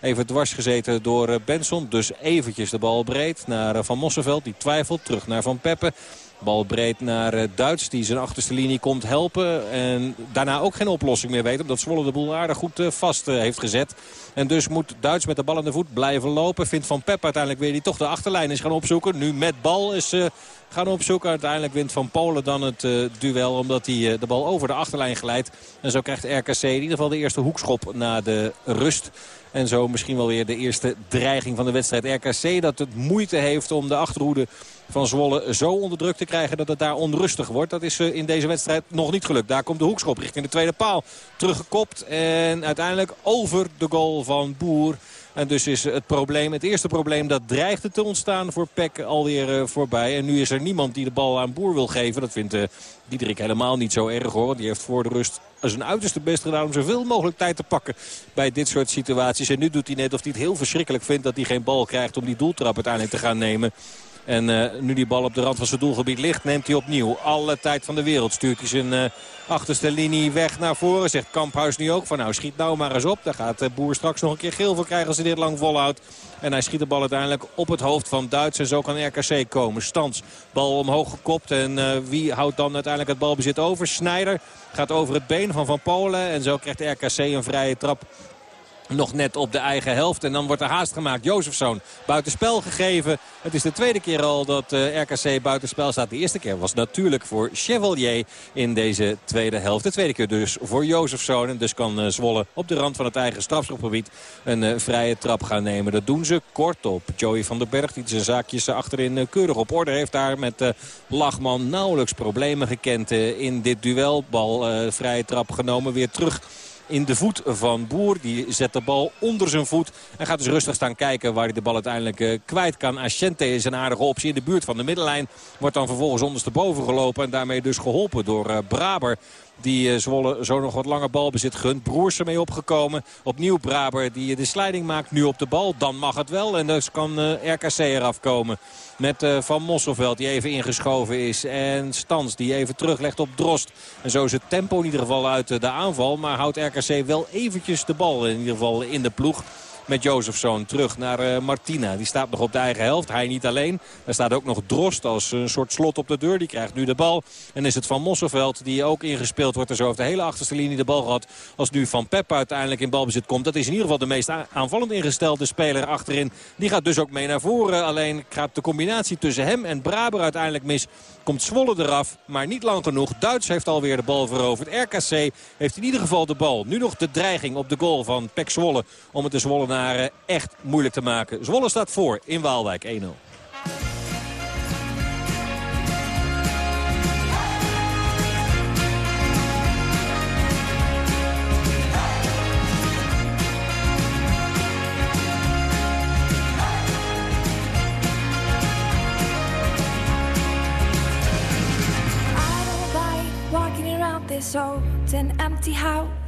Speaker 7: even dwars gezeten door Benson. Dus eventjes de bal breed naar Van Mosselveld. Die twijfelt, terug naar Van Peppe. Bal breed naar uh, Duits die zijn achterste linie komt helpen. En daarna ook geen oplossing meer weet. Omdat Zwolle de boel aardig goed uh, vast uh, heeft gezet. En dus moet Duits met de bal aan de voet blijven lopen. Vindt Van Pep uiteindelijk weer die toch de achterlijn is gaan opzoeken. Nu met bal is gaan opzoeken. Uiteindelijk wint Van Polen dan het duel. Omdat hij de bal over de achterlijn glijdt. En zo krijgt RKC in ieder geval de eerste hoekschop na de rust. En zo misschien wel weer de eerste dreiging van de wedstrijd. RKC dat het moeite heeft om de achterhoede van Zwolle zo onder druk te krijgen dat het daar onrustig wordt. Dat is in deze wedstrijd nog niet gelukt. Daar komt de hoekschop richting de tweede paal. Teruggekopt en uiteindelijk over de goal van Boer. En dus is het probleem, het eerste probleem dat dreigde te ontstaan voor Peck alweer uh, voorbij. En nu is er niemand die de bal aan Boer wil geven. Dat vindt uh, Diederik helemaal niet zo erg hoor. Die heeft voor de rust zijn uiterste best gedaan om zoveel mogelijk tijd te pakken bij dit soort situaties. En nu doet hij net of hij het heel verschrikkelijk vindt dat hij geen bal krijgt om die doeltrap uiteindelijk te gaan nemen. En uh, nu die bal op de rand van zijn doelgebied ligt, neemt hij opnieuw alle tijd van de wereld. Stuurt hij zijn uh, achterste linie weg naar voren. Zegt Kamphuis nu ook van nou schiet nou maar eens op. Daar gaat de Boer straks nog een keer geel voor krijgen als hij dit lang volhoudt. En hij schiet de bal uiteindelijk op het hoofd van Duits. En zo kan RKC komen. Stans, bal omhoog gekopt. En wie houdt dan uiteindelijk het balbezit over? Snijder gaat over het been van Van Polen. En zo krijgt RKC een vrije trap nog net op de eigen helft. En dan wordt er haast gemaakt. Jozefzoon buitenspel gegeven. Het is de tweede keer al dat uh, RKC buitenspel staat. De eerste keer was natuurlijk voor Chevalier in deze tweede helft. De tweede keer dus voor Jozefzoon. En dus kan uh, Zwolle op de rand van het eigen strafschopgebied een uh, vrije trap gaan nemen. Dat doen ze kort op. Joey van den Berg die zijn zaakjes achterin keurig op orde heeft daar met Lachman nauwelijks problemen gekend in dit duel. Bal vrije trap genomen weer terug in de voet van Boer. Die zet de bal onder zijn voet. En gaat dus rustig staan kijken waar hij de bal uiteindelijk uh, kwijt kan. Asciente is een aardige optie in de buurt van de middenlijn. Wordt dan vervolgens ondersteboven gelopen. En daarmee dus geholpen door uh, Braber. Die uh, Zwolle zo nog wat langer balbezit gunt. Broers ermee opgekomen. Opnieuw Braber die de sliding maakt. Nu op de bal. Dan mag het wel. En dus kan uh, RKC eraf komen. Met Van Mosselveld die even ingeschoven is. En Stans die even teruglegt op Drost. En zo is het tempo in ieder geval uit de aanval. Maar houdt RKC wel eventjes de bal in ieder geval in de ploeg met Jozefzoon terug naar uh, Martina. Die staat nog op de eigen helft. Hij niet alleen. Er staat ook nog Drost als een soort slot op de deur. Die krijgt nu de bal. En is het Van Mosselveld die ook ingespeeld wordt. En zo heeft de hele achterste linie de bal gehad. Als nu Van Pep uiteindelijk in balbezit komt. Dat is in ieder geval de meest aanvallend ingestelde speler achterin. Die gaat dus ook mee naar voren. Alleen gaat de combinatie tussen hem en Braber uiteindelijk mis. Komt Zwolle eraf, maar niet lang genoeg. Duits heeft alweer de bal veroverd. RKC heeft in ieder geval de bal. Nu nog de dreiging op de goal van Pek Zwolle. Om het de Zwollenaren echt moeilijk te maken. Zwolle staat voor in Waalwijk 1-0.
Speaker 18: this old and empty house.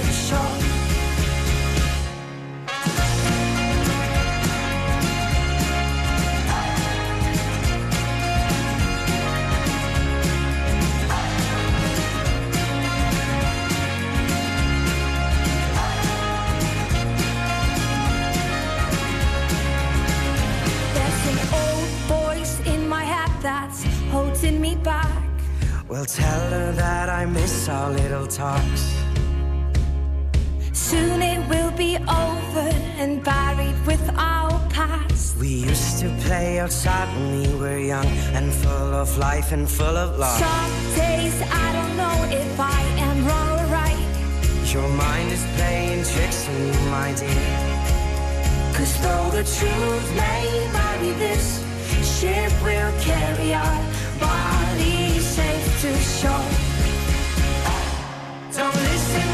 Speaker 18: to shore. There's an old voice in my head that's holding me back.
Speaker 19: Well, tell her that I miss our little talks.
Speaker 18: Soon it will be over and buried with our past.
Speaker 19: We used to play outside when we were young and full of life and full of love.
Speaker 18: Some days I don't know if I am wrong or right.
Speaker 19: Your mind is playing tricks on you, my dear.
Speaker 18: Cause though the truth may vary, this ship will carry our bodies safe to shore.
Speaker 19: Don't listen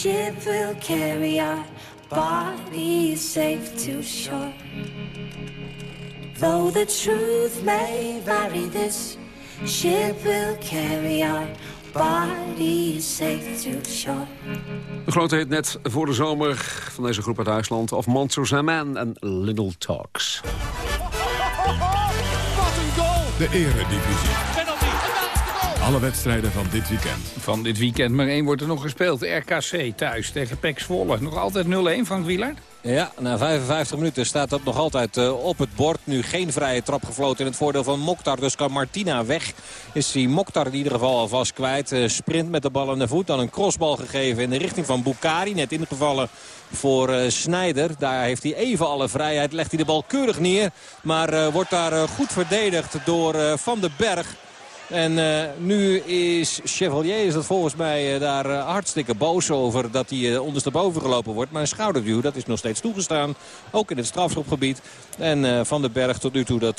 Speaker 18: ship will carry our bodies safe to shore. Though the truth may vary, this ship will carry our bodies safe to shore.
Speaker 10: De grote hit net voor de zomer van deze groep uit Duitsland... of Monsters and Men en Little Talks.
Speaker 1: Wat een goal! De eredivisie. Alle wedstrijden van dit weekend.
Speaker 6: Van dit weekend, maar één wordt er nog gespeeld. RKC thuis tegen PEC Zwolle. Nog altijd 0-1, Frank Wielaert?
Speaker 7: Ja, na 55 minuten staat dat nog altijd uh, op het bord. Nu geen vrije trap gefloten in het voordeel van Mokhtar. Dus kan Martina weg. Is die Mokhtar in ieder geval alvast kwijt. Uh, sprint met de bal aan de voet. Dan een crossbal gegeven in de richting van Bukari. Net ingevallen voor uh, Snijder. Daar heeft hij even alle vrijheid. Legt hij de bal keurig neer. Maar wordt daar goed verdedigd door Van den Berg. En uh, nu is Chevalier is dat volgens mij uh, daar uh, hartstikke boos over dat hij ondersteboven gelopen wordt. Maar een schouderduw, dat is nog steeds toegestaan. Ook in het strafschopgebied. En Van den Berg tot nu toe dat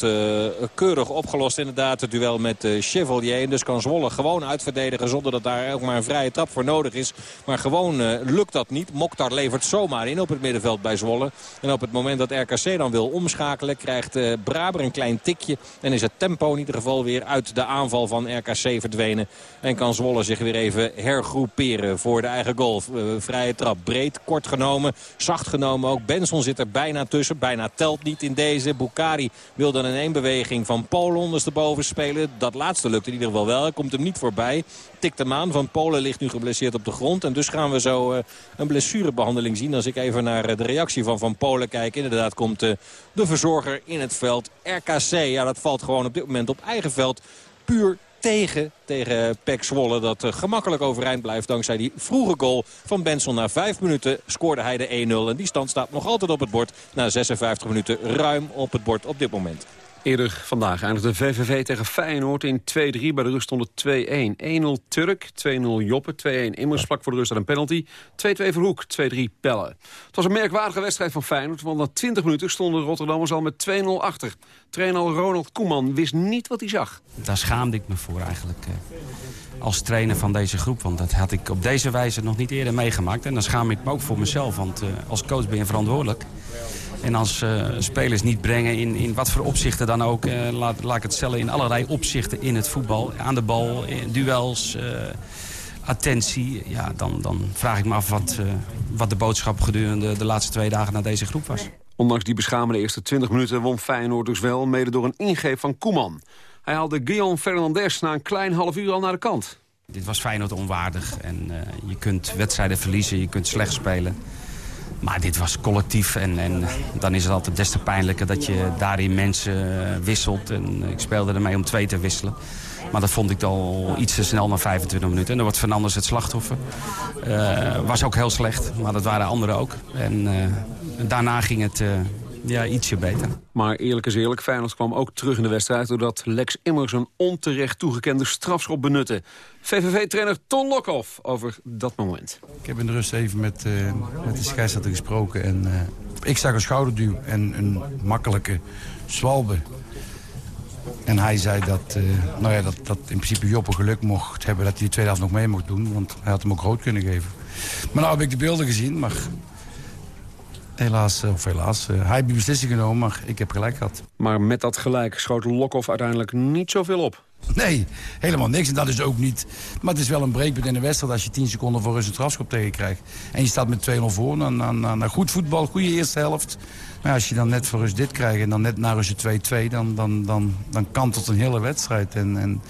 Speaker 7: keurig opgelost. Inderdaad het duel met Chevalier. En dus kan Zwolle gewoon uitverdedigen zonder dat daar ook maar een vrije trap voor nodig is. Maar gewoon lukt dat niet. Mokhtar levert zomaar in op het middenveld bij Zwolle. En op het moment dat RKC dan wil omschakelen krijgt Braber een klein tikje. En is het tempo in ieder geval weer uit de aanval van RKC verdwenen. En kan Zwolle zich weer even hergroeperen voor de eigen goal. Eh, vrije trap breed, kort genomen, zacht genomen ook. Benson zit er bijna tussen, bijna telt niet in deze. Bukari wil dan in één beweging van Polen ondersteboven spelen. Dat laatste lukt in ieder geval wel. Komt hem niet voorbij. Tikt hem aan. Van Polen ligt nu geblesseerd op de grond. En dus gaan we zo eh, een blessurebehandeling zien. Als ik even naar eh, de reactie van Van Polen kijk. Inderdaad komt de verzorger in het veld. RKC, ja dat valt gewoon op dit moment op eigen veld. Puur tegen, tegen Pek Zwolle. Dat eh, gemakkelijk overeind blijft dankzij die vroege goal van Benson. Na vijf minuten scoorde hij de 1-0. En die stand staat nog altijd op het bord. Na 56 minuten ruim op het bord op dit moment.
Speaker 10: Eerder vandaag eindigde VVV tegen Feyenoord in 2-3. Bij de rust stond het 2-1. 1-0 Turk, 2-0 Joppe, 2-1 Immers vlak voor de rust aan een penalty. 2-2 Verhoek, 2-3 Pelle. Het was een merkwaardige wedstrijd van Feyenoord... want na 20 minuten stonden de Rotterdammers al met 2-0 achter. Trainer Ronald Koeman wist niet wat hij zag.
Speaker 20: Daar schaamde ik me voor eigenlijk. eh, Als trainer van deze groep. Want dat had ik op deze wijze nog niet eerder meegemaakt. En dan schaam ik me ook voor mezelf. Want eh, als coach ben je verantwoordelijk. En als eh, spelers niet brengen in, in wat voor opzichten dan ook... eh, laat, laat ik het stellen, in allerlei opzichten in het voetbal. Aan de bal, duels, eh, attentie. Ja, dan, dan vraag ik me af wat, wat de boodschap gedurende de laatste twee dagen naar deze groep was.
Speaker 10: Ondanks die beschamende eerste 20 minuten won Feyenoord dus wel... mede door een ingreep van Koeman. Hij haalde Guillaume Fernandes na een klein half uur al naar de kant.
Speaker 20: Dit was Feyenoord onwaardig. En je kunt wedstrijden verliezen, je kunt slecht spelen. Maar dit was collectief en, en dan is het altijd des te pijnlijker dat je daarin mensen eh, wisselt. En ik speelde ermee om twee te wisselen. Maar dat vond ik al iets te snel na 25 minuten. En dan wordt Fernandes het slachtoffer. Eh, was ook heel slecht, maar dat waren anderen ook. En eh, daarna ging het ja, ietsje beter.
Speaker 10: Maar eerlijk is eerlijk, Feyenoord kwam ook terug in de wedstrijd... doordat Lex Immers een onterecht toegekende strafschop benutte. VVV-trainer Ton Lokhoff over dat moment.
Speaker 16: Ik heb in de rust even met, eh, met de scheidsrechter gesproken. En, eh, ik zag een schouderduw en een makkelijke zwalbe. En hij zei dat, eh, nou ja, dat, dat in principe Joppe geluk mocht hebben... dat hij de tweede helft nog mee mocht doen, want hij had hem ook rood kunnen geven. Maar nou heb ik de beelden gezien, maar helaas, eh, of helaas... eh, hij heeft die beslissing genomen, maar ik heb gelijk gehad.
Speaker 10: Maar met dat gelijk schoot Lokhoff uiteindelijk niet zoveel op.
Speaker 16: Nee, helemaal niks. En dat is ook niet. Maar het is wel een breekpunt in de wedstrijd als je 10 seconden voor rust een strafschop tegen krijgt. En je staat met 2-0 voor. Dan, dan goed voetbal, goede eerste helft. Maar als je dan net voor rust dit krijgt en dan net na rust 2-2, dan, dan, dan, dan kantelt een hele wedstrijd. En, en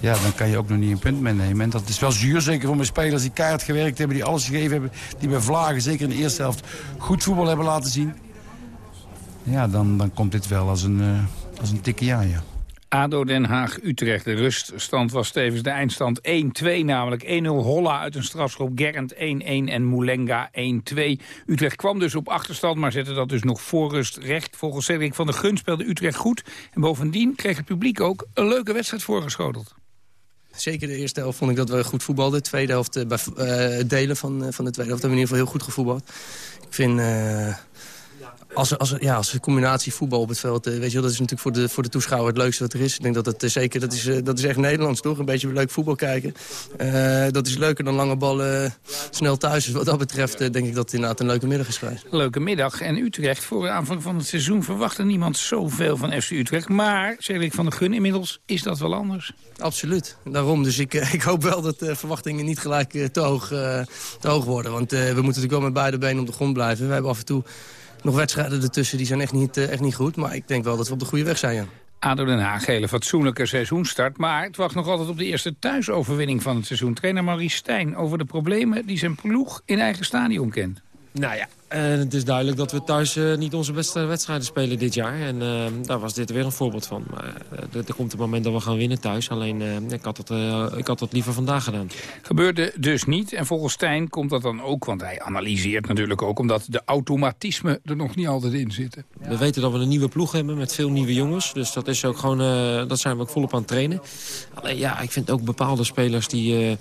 Speaker 16: ja, dan kan je ook nog niet een punt meenemen. En dat is wel zuur, zeker voor mijn spelers die keihard gewerkt hebben, die alles gegeven hebben. Die bij Vlagen, zeker in de eerste helft, goed voetbal hebben laten zien. Ja, dan, dan komt dit wel als een, eh, als een ja, ja.
Speaker 6: ADO Den Haag-Utrecht. De ruststand was tevens de eindstand 1-2 namelijk. 1-0 Holla uit een strafschop, Gerrand 1-1 en Moulenga 1-2. Utrecht kwam dus op achterstand, maar zette dat dus nog voor rust recht. Volgens Cedric van der Gun speelde Utrecht goed. En bovendien kreeg het publiek ook een leuke wedstrijd voorgeschoteld.
Speaker 21: Zeker de eerste helft vond ik dat we goed voetbalden. De tweede helft, eh, bij eh, delen van, eh, van de tweede helft, hebben we in ieder geval heel goed gevoetbald. Ik vind... als, als, ja, als een combinatie voetbal op het veld, eh, weet je wel, dat is natuurlijk voor de, voor de toeschouwer het leukste wat er is. Ik denk dat het eh, zeker, dat is, eh, dat is echt Nederlands toch? Een beetje leuk voetbal kijken. Dat is leuker dan lange ballen snel thuis. Dus wat dat betreft denk ik dat het inderdaad een leuke middag is geweest.
Speaker 6: Leuke middag. En Utrecht, voor de aanvang van het seizoen verwachtte niemand zoveel van FC Utrecht. Maar, Cedric van der Gun, inmiddels is dat wel anders.
Speaker 21: Absoluut. Daarom. Dus ik, ik hoop wel dat de verwachtingen niet gelijk te, hoog, te hoog worden. Want we moeten natuurlijk wel met beide benen op de grond blijven. We hebben af en toe nog wedstrijden ertussen die zijn echt niet, eh, echt niet goed. Maar ik denk wel dat we op de goede weg zijn, ja.
Speaker 6: ADO Den Haag, hele fatsoenlijke seizoenstart. Maar het wacht nog altijd op de eerste thuisoverwinning van het seizoen. Trainer Maurice Stijn over de problemen die zijn ploeg in eigen stadion kent.
Speaker 22: Nou ja, eh, het is duidelijk dat we thuis eh, niet onze beste wedstrijden spelen dit jaar. En eh, daar was dit weer een voorbeeld van. Maar eh, er, komt een moment dat we gaan winnen thuis. Alleen, ik, had het, eh, ik had het liever vandaag gedaan.
Speaker 6: Gebeurde dus niet. En volgens Stijn komt dat dan ook, want hij analyseert natuurlijk ook... omdat de automatismen er nog niet altijd in zitten.
Speaker 22: We weten dat we een nieuwe ploeg hebben met veel nieuwe jongens. Dus dat, is ook gewoon, dat zijn we ook volop aan het trainen. Alleen ja, ik vind ook bepaalde spelers die,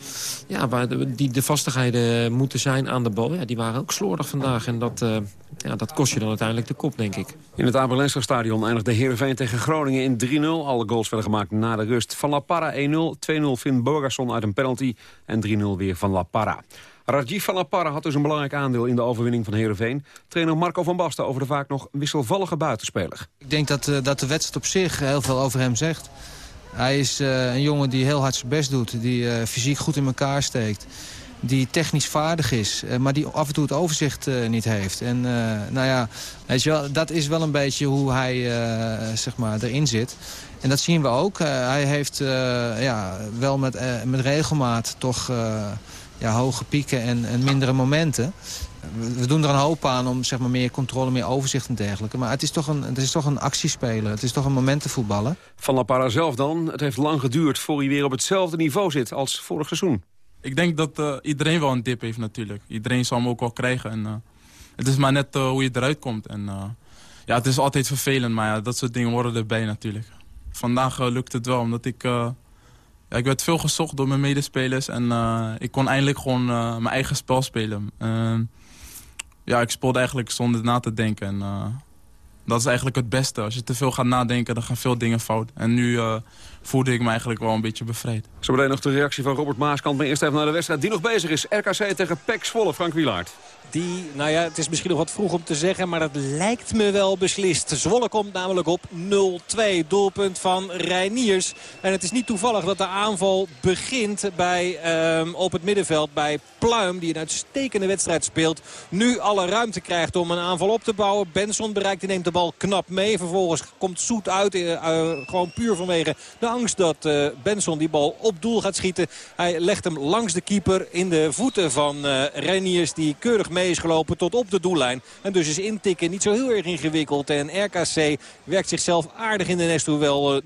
Speaker 22: ja, waar de, die de vastigheden moeten zijn aan de bal. Ja, die waren ook slordig vandaag. En dat, eh, ja, dat kost je dan uiteindelijk de kop, denk ik.
Speaker 10: In het Abelense stadion eindigde Heerenveen tegen Groningen in 3-0. Alle goals werden gemaakt na de rust. Van La Parra 1-0, 2-0 Finn Borgason uit een penalty en 3-0 weer van La Parra. Rajiv van La Parra had dus een belangrijk aandeel in de overwinning van Heerenveen. Trainer Marco van Basten over de vaak nog wisselvallige buitenspeler.
Speaker 9: Ik denk dat, eh, dat de wedstrijd op zich heel veel over hem zegt. Hij is eh, een jongen die heel hard zijn best doet. Die eh, fysiek goed in elkaar steekt. Die technisch vaardig is. eh, maar die af en toe het overzicht eh, niet heeft. En eh, nou ja, weet je wel, dat is wel een beetje hoe hij eh, zeg maar, erin zit. En dat zien we ook. Hij heeft ja, wel met, met regelmaat toch ja, hoge pieken en, en mindere momenten. We, doen er een hoop aan om zeg maar, meer controle, meer overzicht en dergelijke. Maar het is toch een, het is toch een actiespeler. Het is toch een momentenvoetballer.
Speaker 10: Van La Parra zelf dan. Het heeft lang geduurd voor hij weer op hetzelfde niveau zit als vorig seizoen.
Speaker 23: Ik denk dat eh, iedereen wel een dip heeft natuurlijk. Iedereen zal hem ook wel krijgen. En, eh, het is maar net eh, hoe je eruit komt. En, ja, het is altijd vervelend, maar ja, dat soort dingen worden erbij natuurlijk. Vandaag lukt het wel, omdat ik... ja, ik werd veel gezocht door mijn medespelers. En ik kon eindelijk gewoon mijn eigen spel spelen. Ja, ik speelde eigenlijk zonder na te denken. En, dat is eigenlijk het beste. Als je te veel gaat nadenken, dan gaan veel dingen fout. En nu voelde ik me eigenlijk wel een beetje bevrijd.
Speaker 10: Zometeen nog de reactie van Robert Maaskant. Maar eerst even naar de wedstrijd die nog bezig is. RKC tegen PEC Zwolle, Frank Wielaert.
Speaker 7: Die, nou ja, het is misschien nog wat vroeg om te zeggen, maar dat lijkt me wel beslist. Zwolle komt namelijk op 0-2. Doelpunt van Reiniers. En het is niet toevallig dat de aanval begint bij, ehm, op het middenveld bij Pluim. Die een uitstekende wedstrijd speelt. Nu alle ruimte krijgt om een aanval op te bouwen. Benson bereikt, die neemt de bal knap mee. Vervolgens komt Soet uit, eh, eh, gewoon puur vanwege de angst dat eh, Benson die bal op doel gaat schieten. Hij legt hem langs de keeper in de voeten van Reiniers. Die keurig mee is gelopen tot op de doellijn. En dus is intikken niet zo heel erg ingewikkeld. En RKC werkt zichzelf aardig in de nest. Hoewel eh,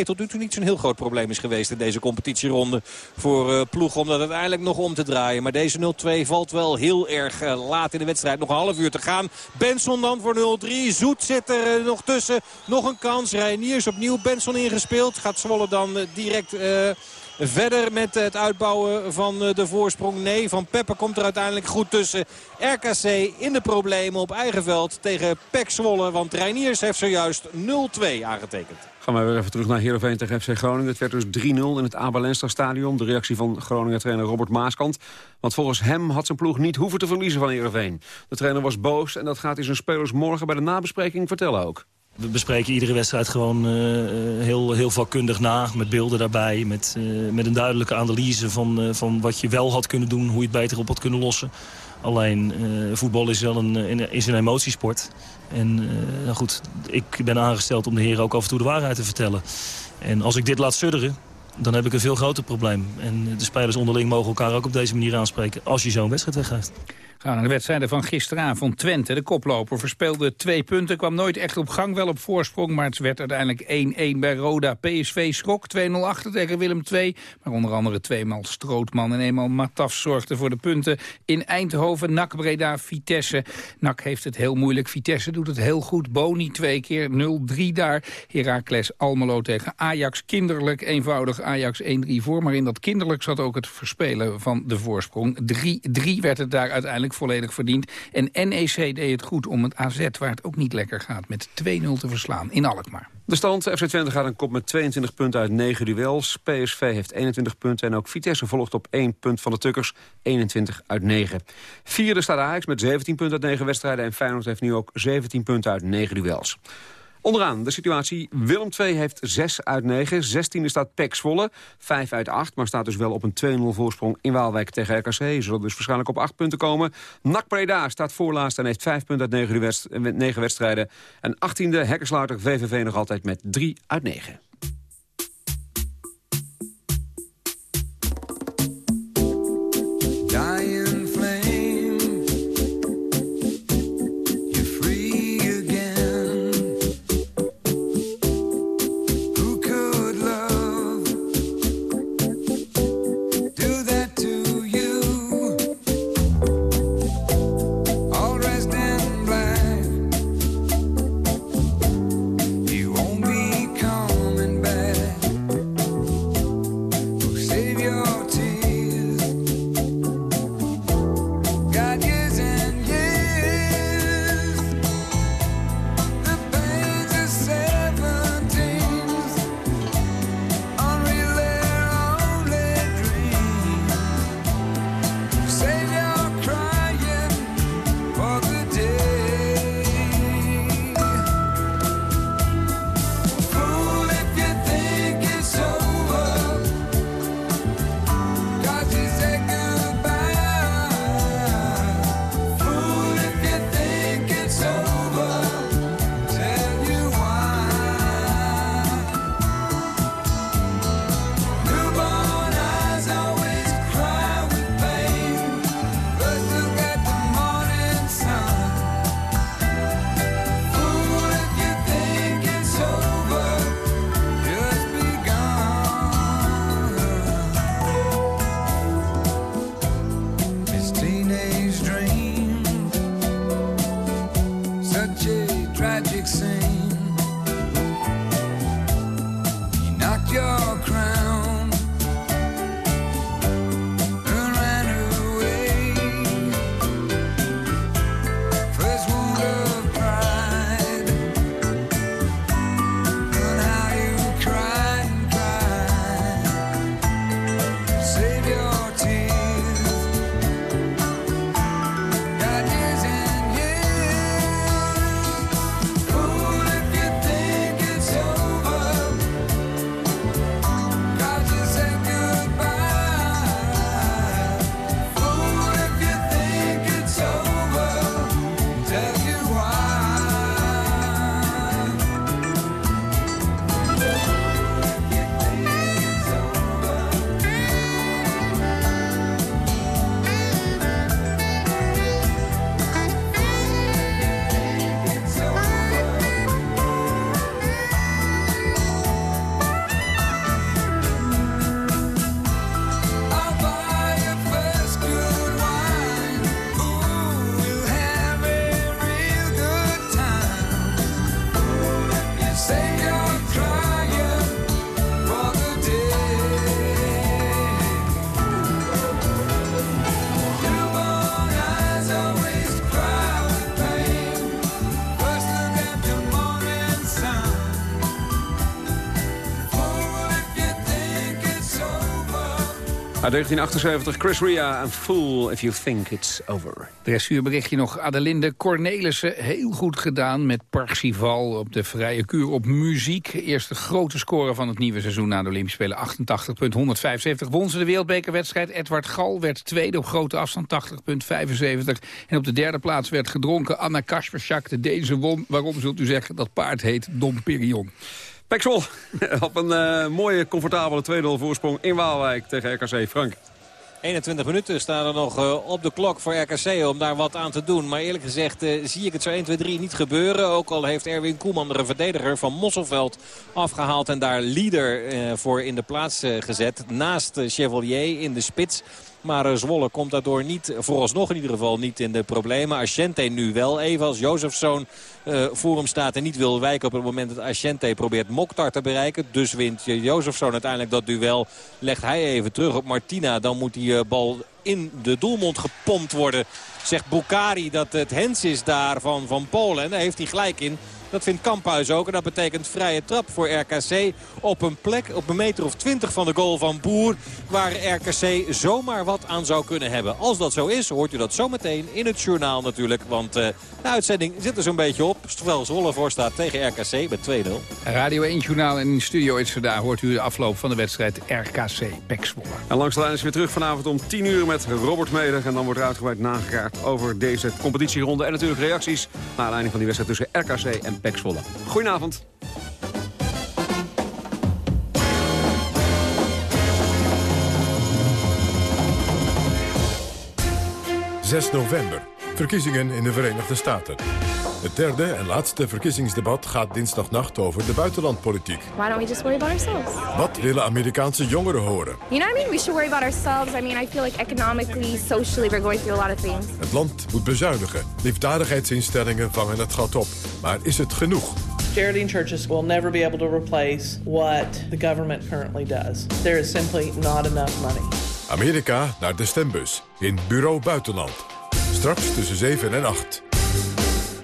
Speaker 7: 0-2 tot nu toe niet zo'n heel groot probleem is geweest in deze competitieronde. Voor eh, ploeg om dat uiteindelijk nog om te draaien. Maar deze 0-2 valt wel heel erg eh, laat in de wedstrijd. Nog een half uur te gaan. Benson dan voor 0-3. Zoet zit er eh, nog tussen. Nog een kans. Reiniers opnieuw Benson ingespeeld. Gaat Zwolle dan eh, direct... eh, Verder met het uitbouwen van eh, de voorsprong. Nee, Van Peppe komt er uiteindelijk goed tussen. RKC in de problemen op eigen veld tegen Pek Zwolle. Want Reiniers heeft zojuist 0-2 aangetekend.
Speaker 10: Gaan we weer even terug naar Heerenveen tegen FC Groningen. Het werd dus 3-0 in het Abelenstra stadion. De reactie van Groningen-trainer Robert Maaskant. Want volgens hem had zijn ploeg niet hoeven te verliezen van Heerenveen. De trainer was boos en dat gaat hij zijn spelers morgen bij de nabespreking vertellen ook.
Speaker 14: We bespreken iedere wedstrijd gewoon eh, heel, heel vakkundig na. Met beelden daarbij. Met, eh, met een duidelijke analyse van, eh, van wat je wel had kunnen doen. Hoe je het beter op had kunnen lossen. Alleen eh, voetbal is wel een, is een emotiesport. En eh, nou goed, ik ben aangesteld om de heren ook af en toe de waarheid te vertellen. En als ik dit laat sudderen, dan heb ik een veel groter probleem. En de spelers onderling mogen elkaar ook op deze manier aanspreken... als je zo'n wedstrijd weggeeft.
Speaker 6: Gaan naar de wedstrijden van gisteravond. Twente, de koploper, verspeelde twee punten. Kwam nooit echt op gang, wel op voorsprong. Maar het werd uiteindelijk 1-1 bij Roda. PSV schrok 2-0 achter tegen Willem II. Maar onder andere tweemaal Strootman en eenmaal Mataf zorgden voor de punten. In Eindhoven, NAC Breda, Vitesse. NAC heeft het heel moeilijk. Vitesse doet het heel goed. Boni twee keer, 0-3 daar. Heracles Almelo tegen Ajax. Kinderlijk, eenvoudig Ajax 1-3 voor. Maar in dat kinderlijk zat ook het verspelen van de voorsprong. 3-3 werd het daar uiteindelijk volledig verdiend. En NEC deed het goed om het AZ, waar het ook niet lekker gaat, met 2-0 te verslaan in Alkmaar.
Speaker 10: De stand, FC Twente gaat een kop met 22 punten uit 9 duels. PSV heeft 21 punten en ook Vitesse volgt op 1 punt van de Tukkers. 21 uit 9. Vierde staat Ajax met 17 punten uit 9 wedstrijden. En Feyenoord heeft nu ook 17 punten uit 9 duels. Onderaan de situatie. Willem II heeft 6 uit 9. 16e staat PEC Zwolle. 5 uit 8, maar staat dus wel op een 2-0 voorsprong in Waalwijk tegen RKC. Zullen dus waarschijnlijk op 8 punten komen. NAC Breda staat voorlaatst en heeft 5 punten uit 9, wedst- eh, 9 wedstrijden. En 18e Hekkersluiter VVV nog altijd met 3 uit 9. Uit 1978, Chris Ria en Fool If You Think It's Over.
Speaker 6: Dressuurberichtje nog. Adelinde Cornelissen, heel goed gedaan met Parsifal op de vrije kuur op muziek. Eerste grote score van het nieuwe seizoen na de Olympische Spelen. 88,175 won ze de wereldbekerwedstrijd. Edward Gal werd tweede op grote afstand, 80,75. En op de derde plaats werd gedronken Anna Kasperschak. De Deense won. Waarom zult u zeggen? Dat paard heet Dom Perignon.
Speaker 10: Pexel op een eh, mooie, comfortabele 2-0 voorsprong in Waalwijk tegen RKC. Frank.
Speaker 7: 21 minuten staan er nog eh, op de klok voor RKC om daar wat aan te doen. Maar eerlijk gezegd eh, zie ik het zo 1, 2, 3 niet gebeuren. Ook al heeft Erwin Koeman er een verdediger van Mosselveld afgehaald. En daar leader voor in de plaats gezet. Naast Chevalier in de spits. Maar eh, Zwolle komt daardoor niet, vooralsnog in ieder geval, niet in de problemen. Asciente nu wel even als Jozefzoon eh, voor hem staat en niet wil wijken op het moment dat Asciente probeert Mokhtar te bereiken. Dus wint Jozefzoon uiteindelijk dat duel. Legt hij even terug op Martina. Dan moet die eh, bal in de doelmond gepompt worden. Zegt Bukari dat het Hens is daar van, van Polen. En daar heeft hij gelijk in. Dat vindt Kamphuis ook. En dat betekent vrije trap voor RKC op een plek op een meter of twintig van de goal van Boer. Waar RKC zomaar wat aan zou kunnen hebben. Als dat zo is, hoort u dat zometeen in het journaal natuurlijk. Want eh, de uitzending zit er zo'n beetje op. Terwijl Zwolle voor staat tegen RKC met 2-0.
Speaker 6: Radio 1 Journaal en in de studio is vandaag hoort u de afloop van de wedstrijd RKC Pek Zwolle.
Speaker 10: En langs de lijn is weer terug vanavond om 10 uur met Robert Meder. En dan wordt er uitgebreid nagekaart over deze competitieronde. En natuurlijk reacties naar aanleiding van die wedstrijd tussen RKC en Zwolle. Goedenavond.
Speaker 1: 6 november. Verkiezingen in de Verenigde Staten. Het derde en laatste verkiezingsdebat gaat dinsdagnacht over de buitenlandpolitiek.
Speaker 24: Why don't we just worry about ourselves?
Speaker 1: Wat willen Amerikaanse jongeren horen?
Speaker 24: You know what I mean? We should worry about ourselves. I mean, I feel like economically, socially, we're going through a lot of things.
Speaker 1: Het land moet bezuinigen. Liefdadigheidsinstellingen vangen het gat op. Maar is het genoeg?
Speaker 25: Charity and churches will never be able to replace what the government currently does. There is simply not enough money.
Speaker 1: Amerika naar de stembus in Bureau Buitenland. Straks tussen 7 en 8.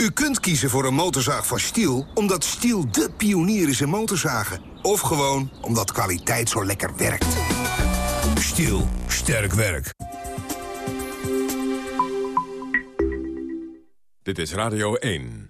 Speaker 26: U kunt kiezen voor een motorzaag van Stiel... omdat Stiel de pionier is in motorzagen. Of gewoon omdat kwaliteit zo lekker werkt. Stiel. Sterk werk.
Speaker 1: Dit is Radio 1.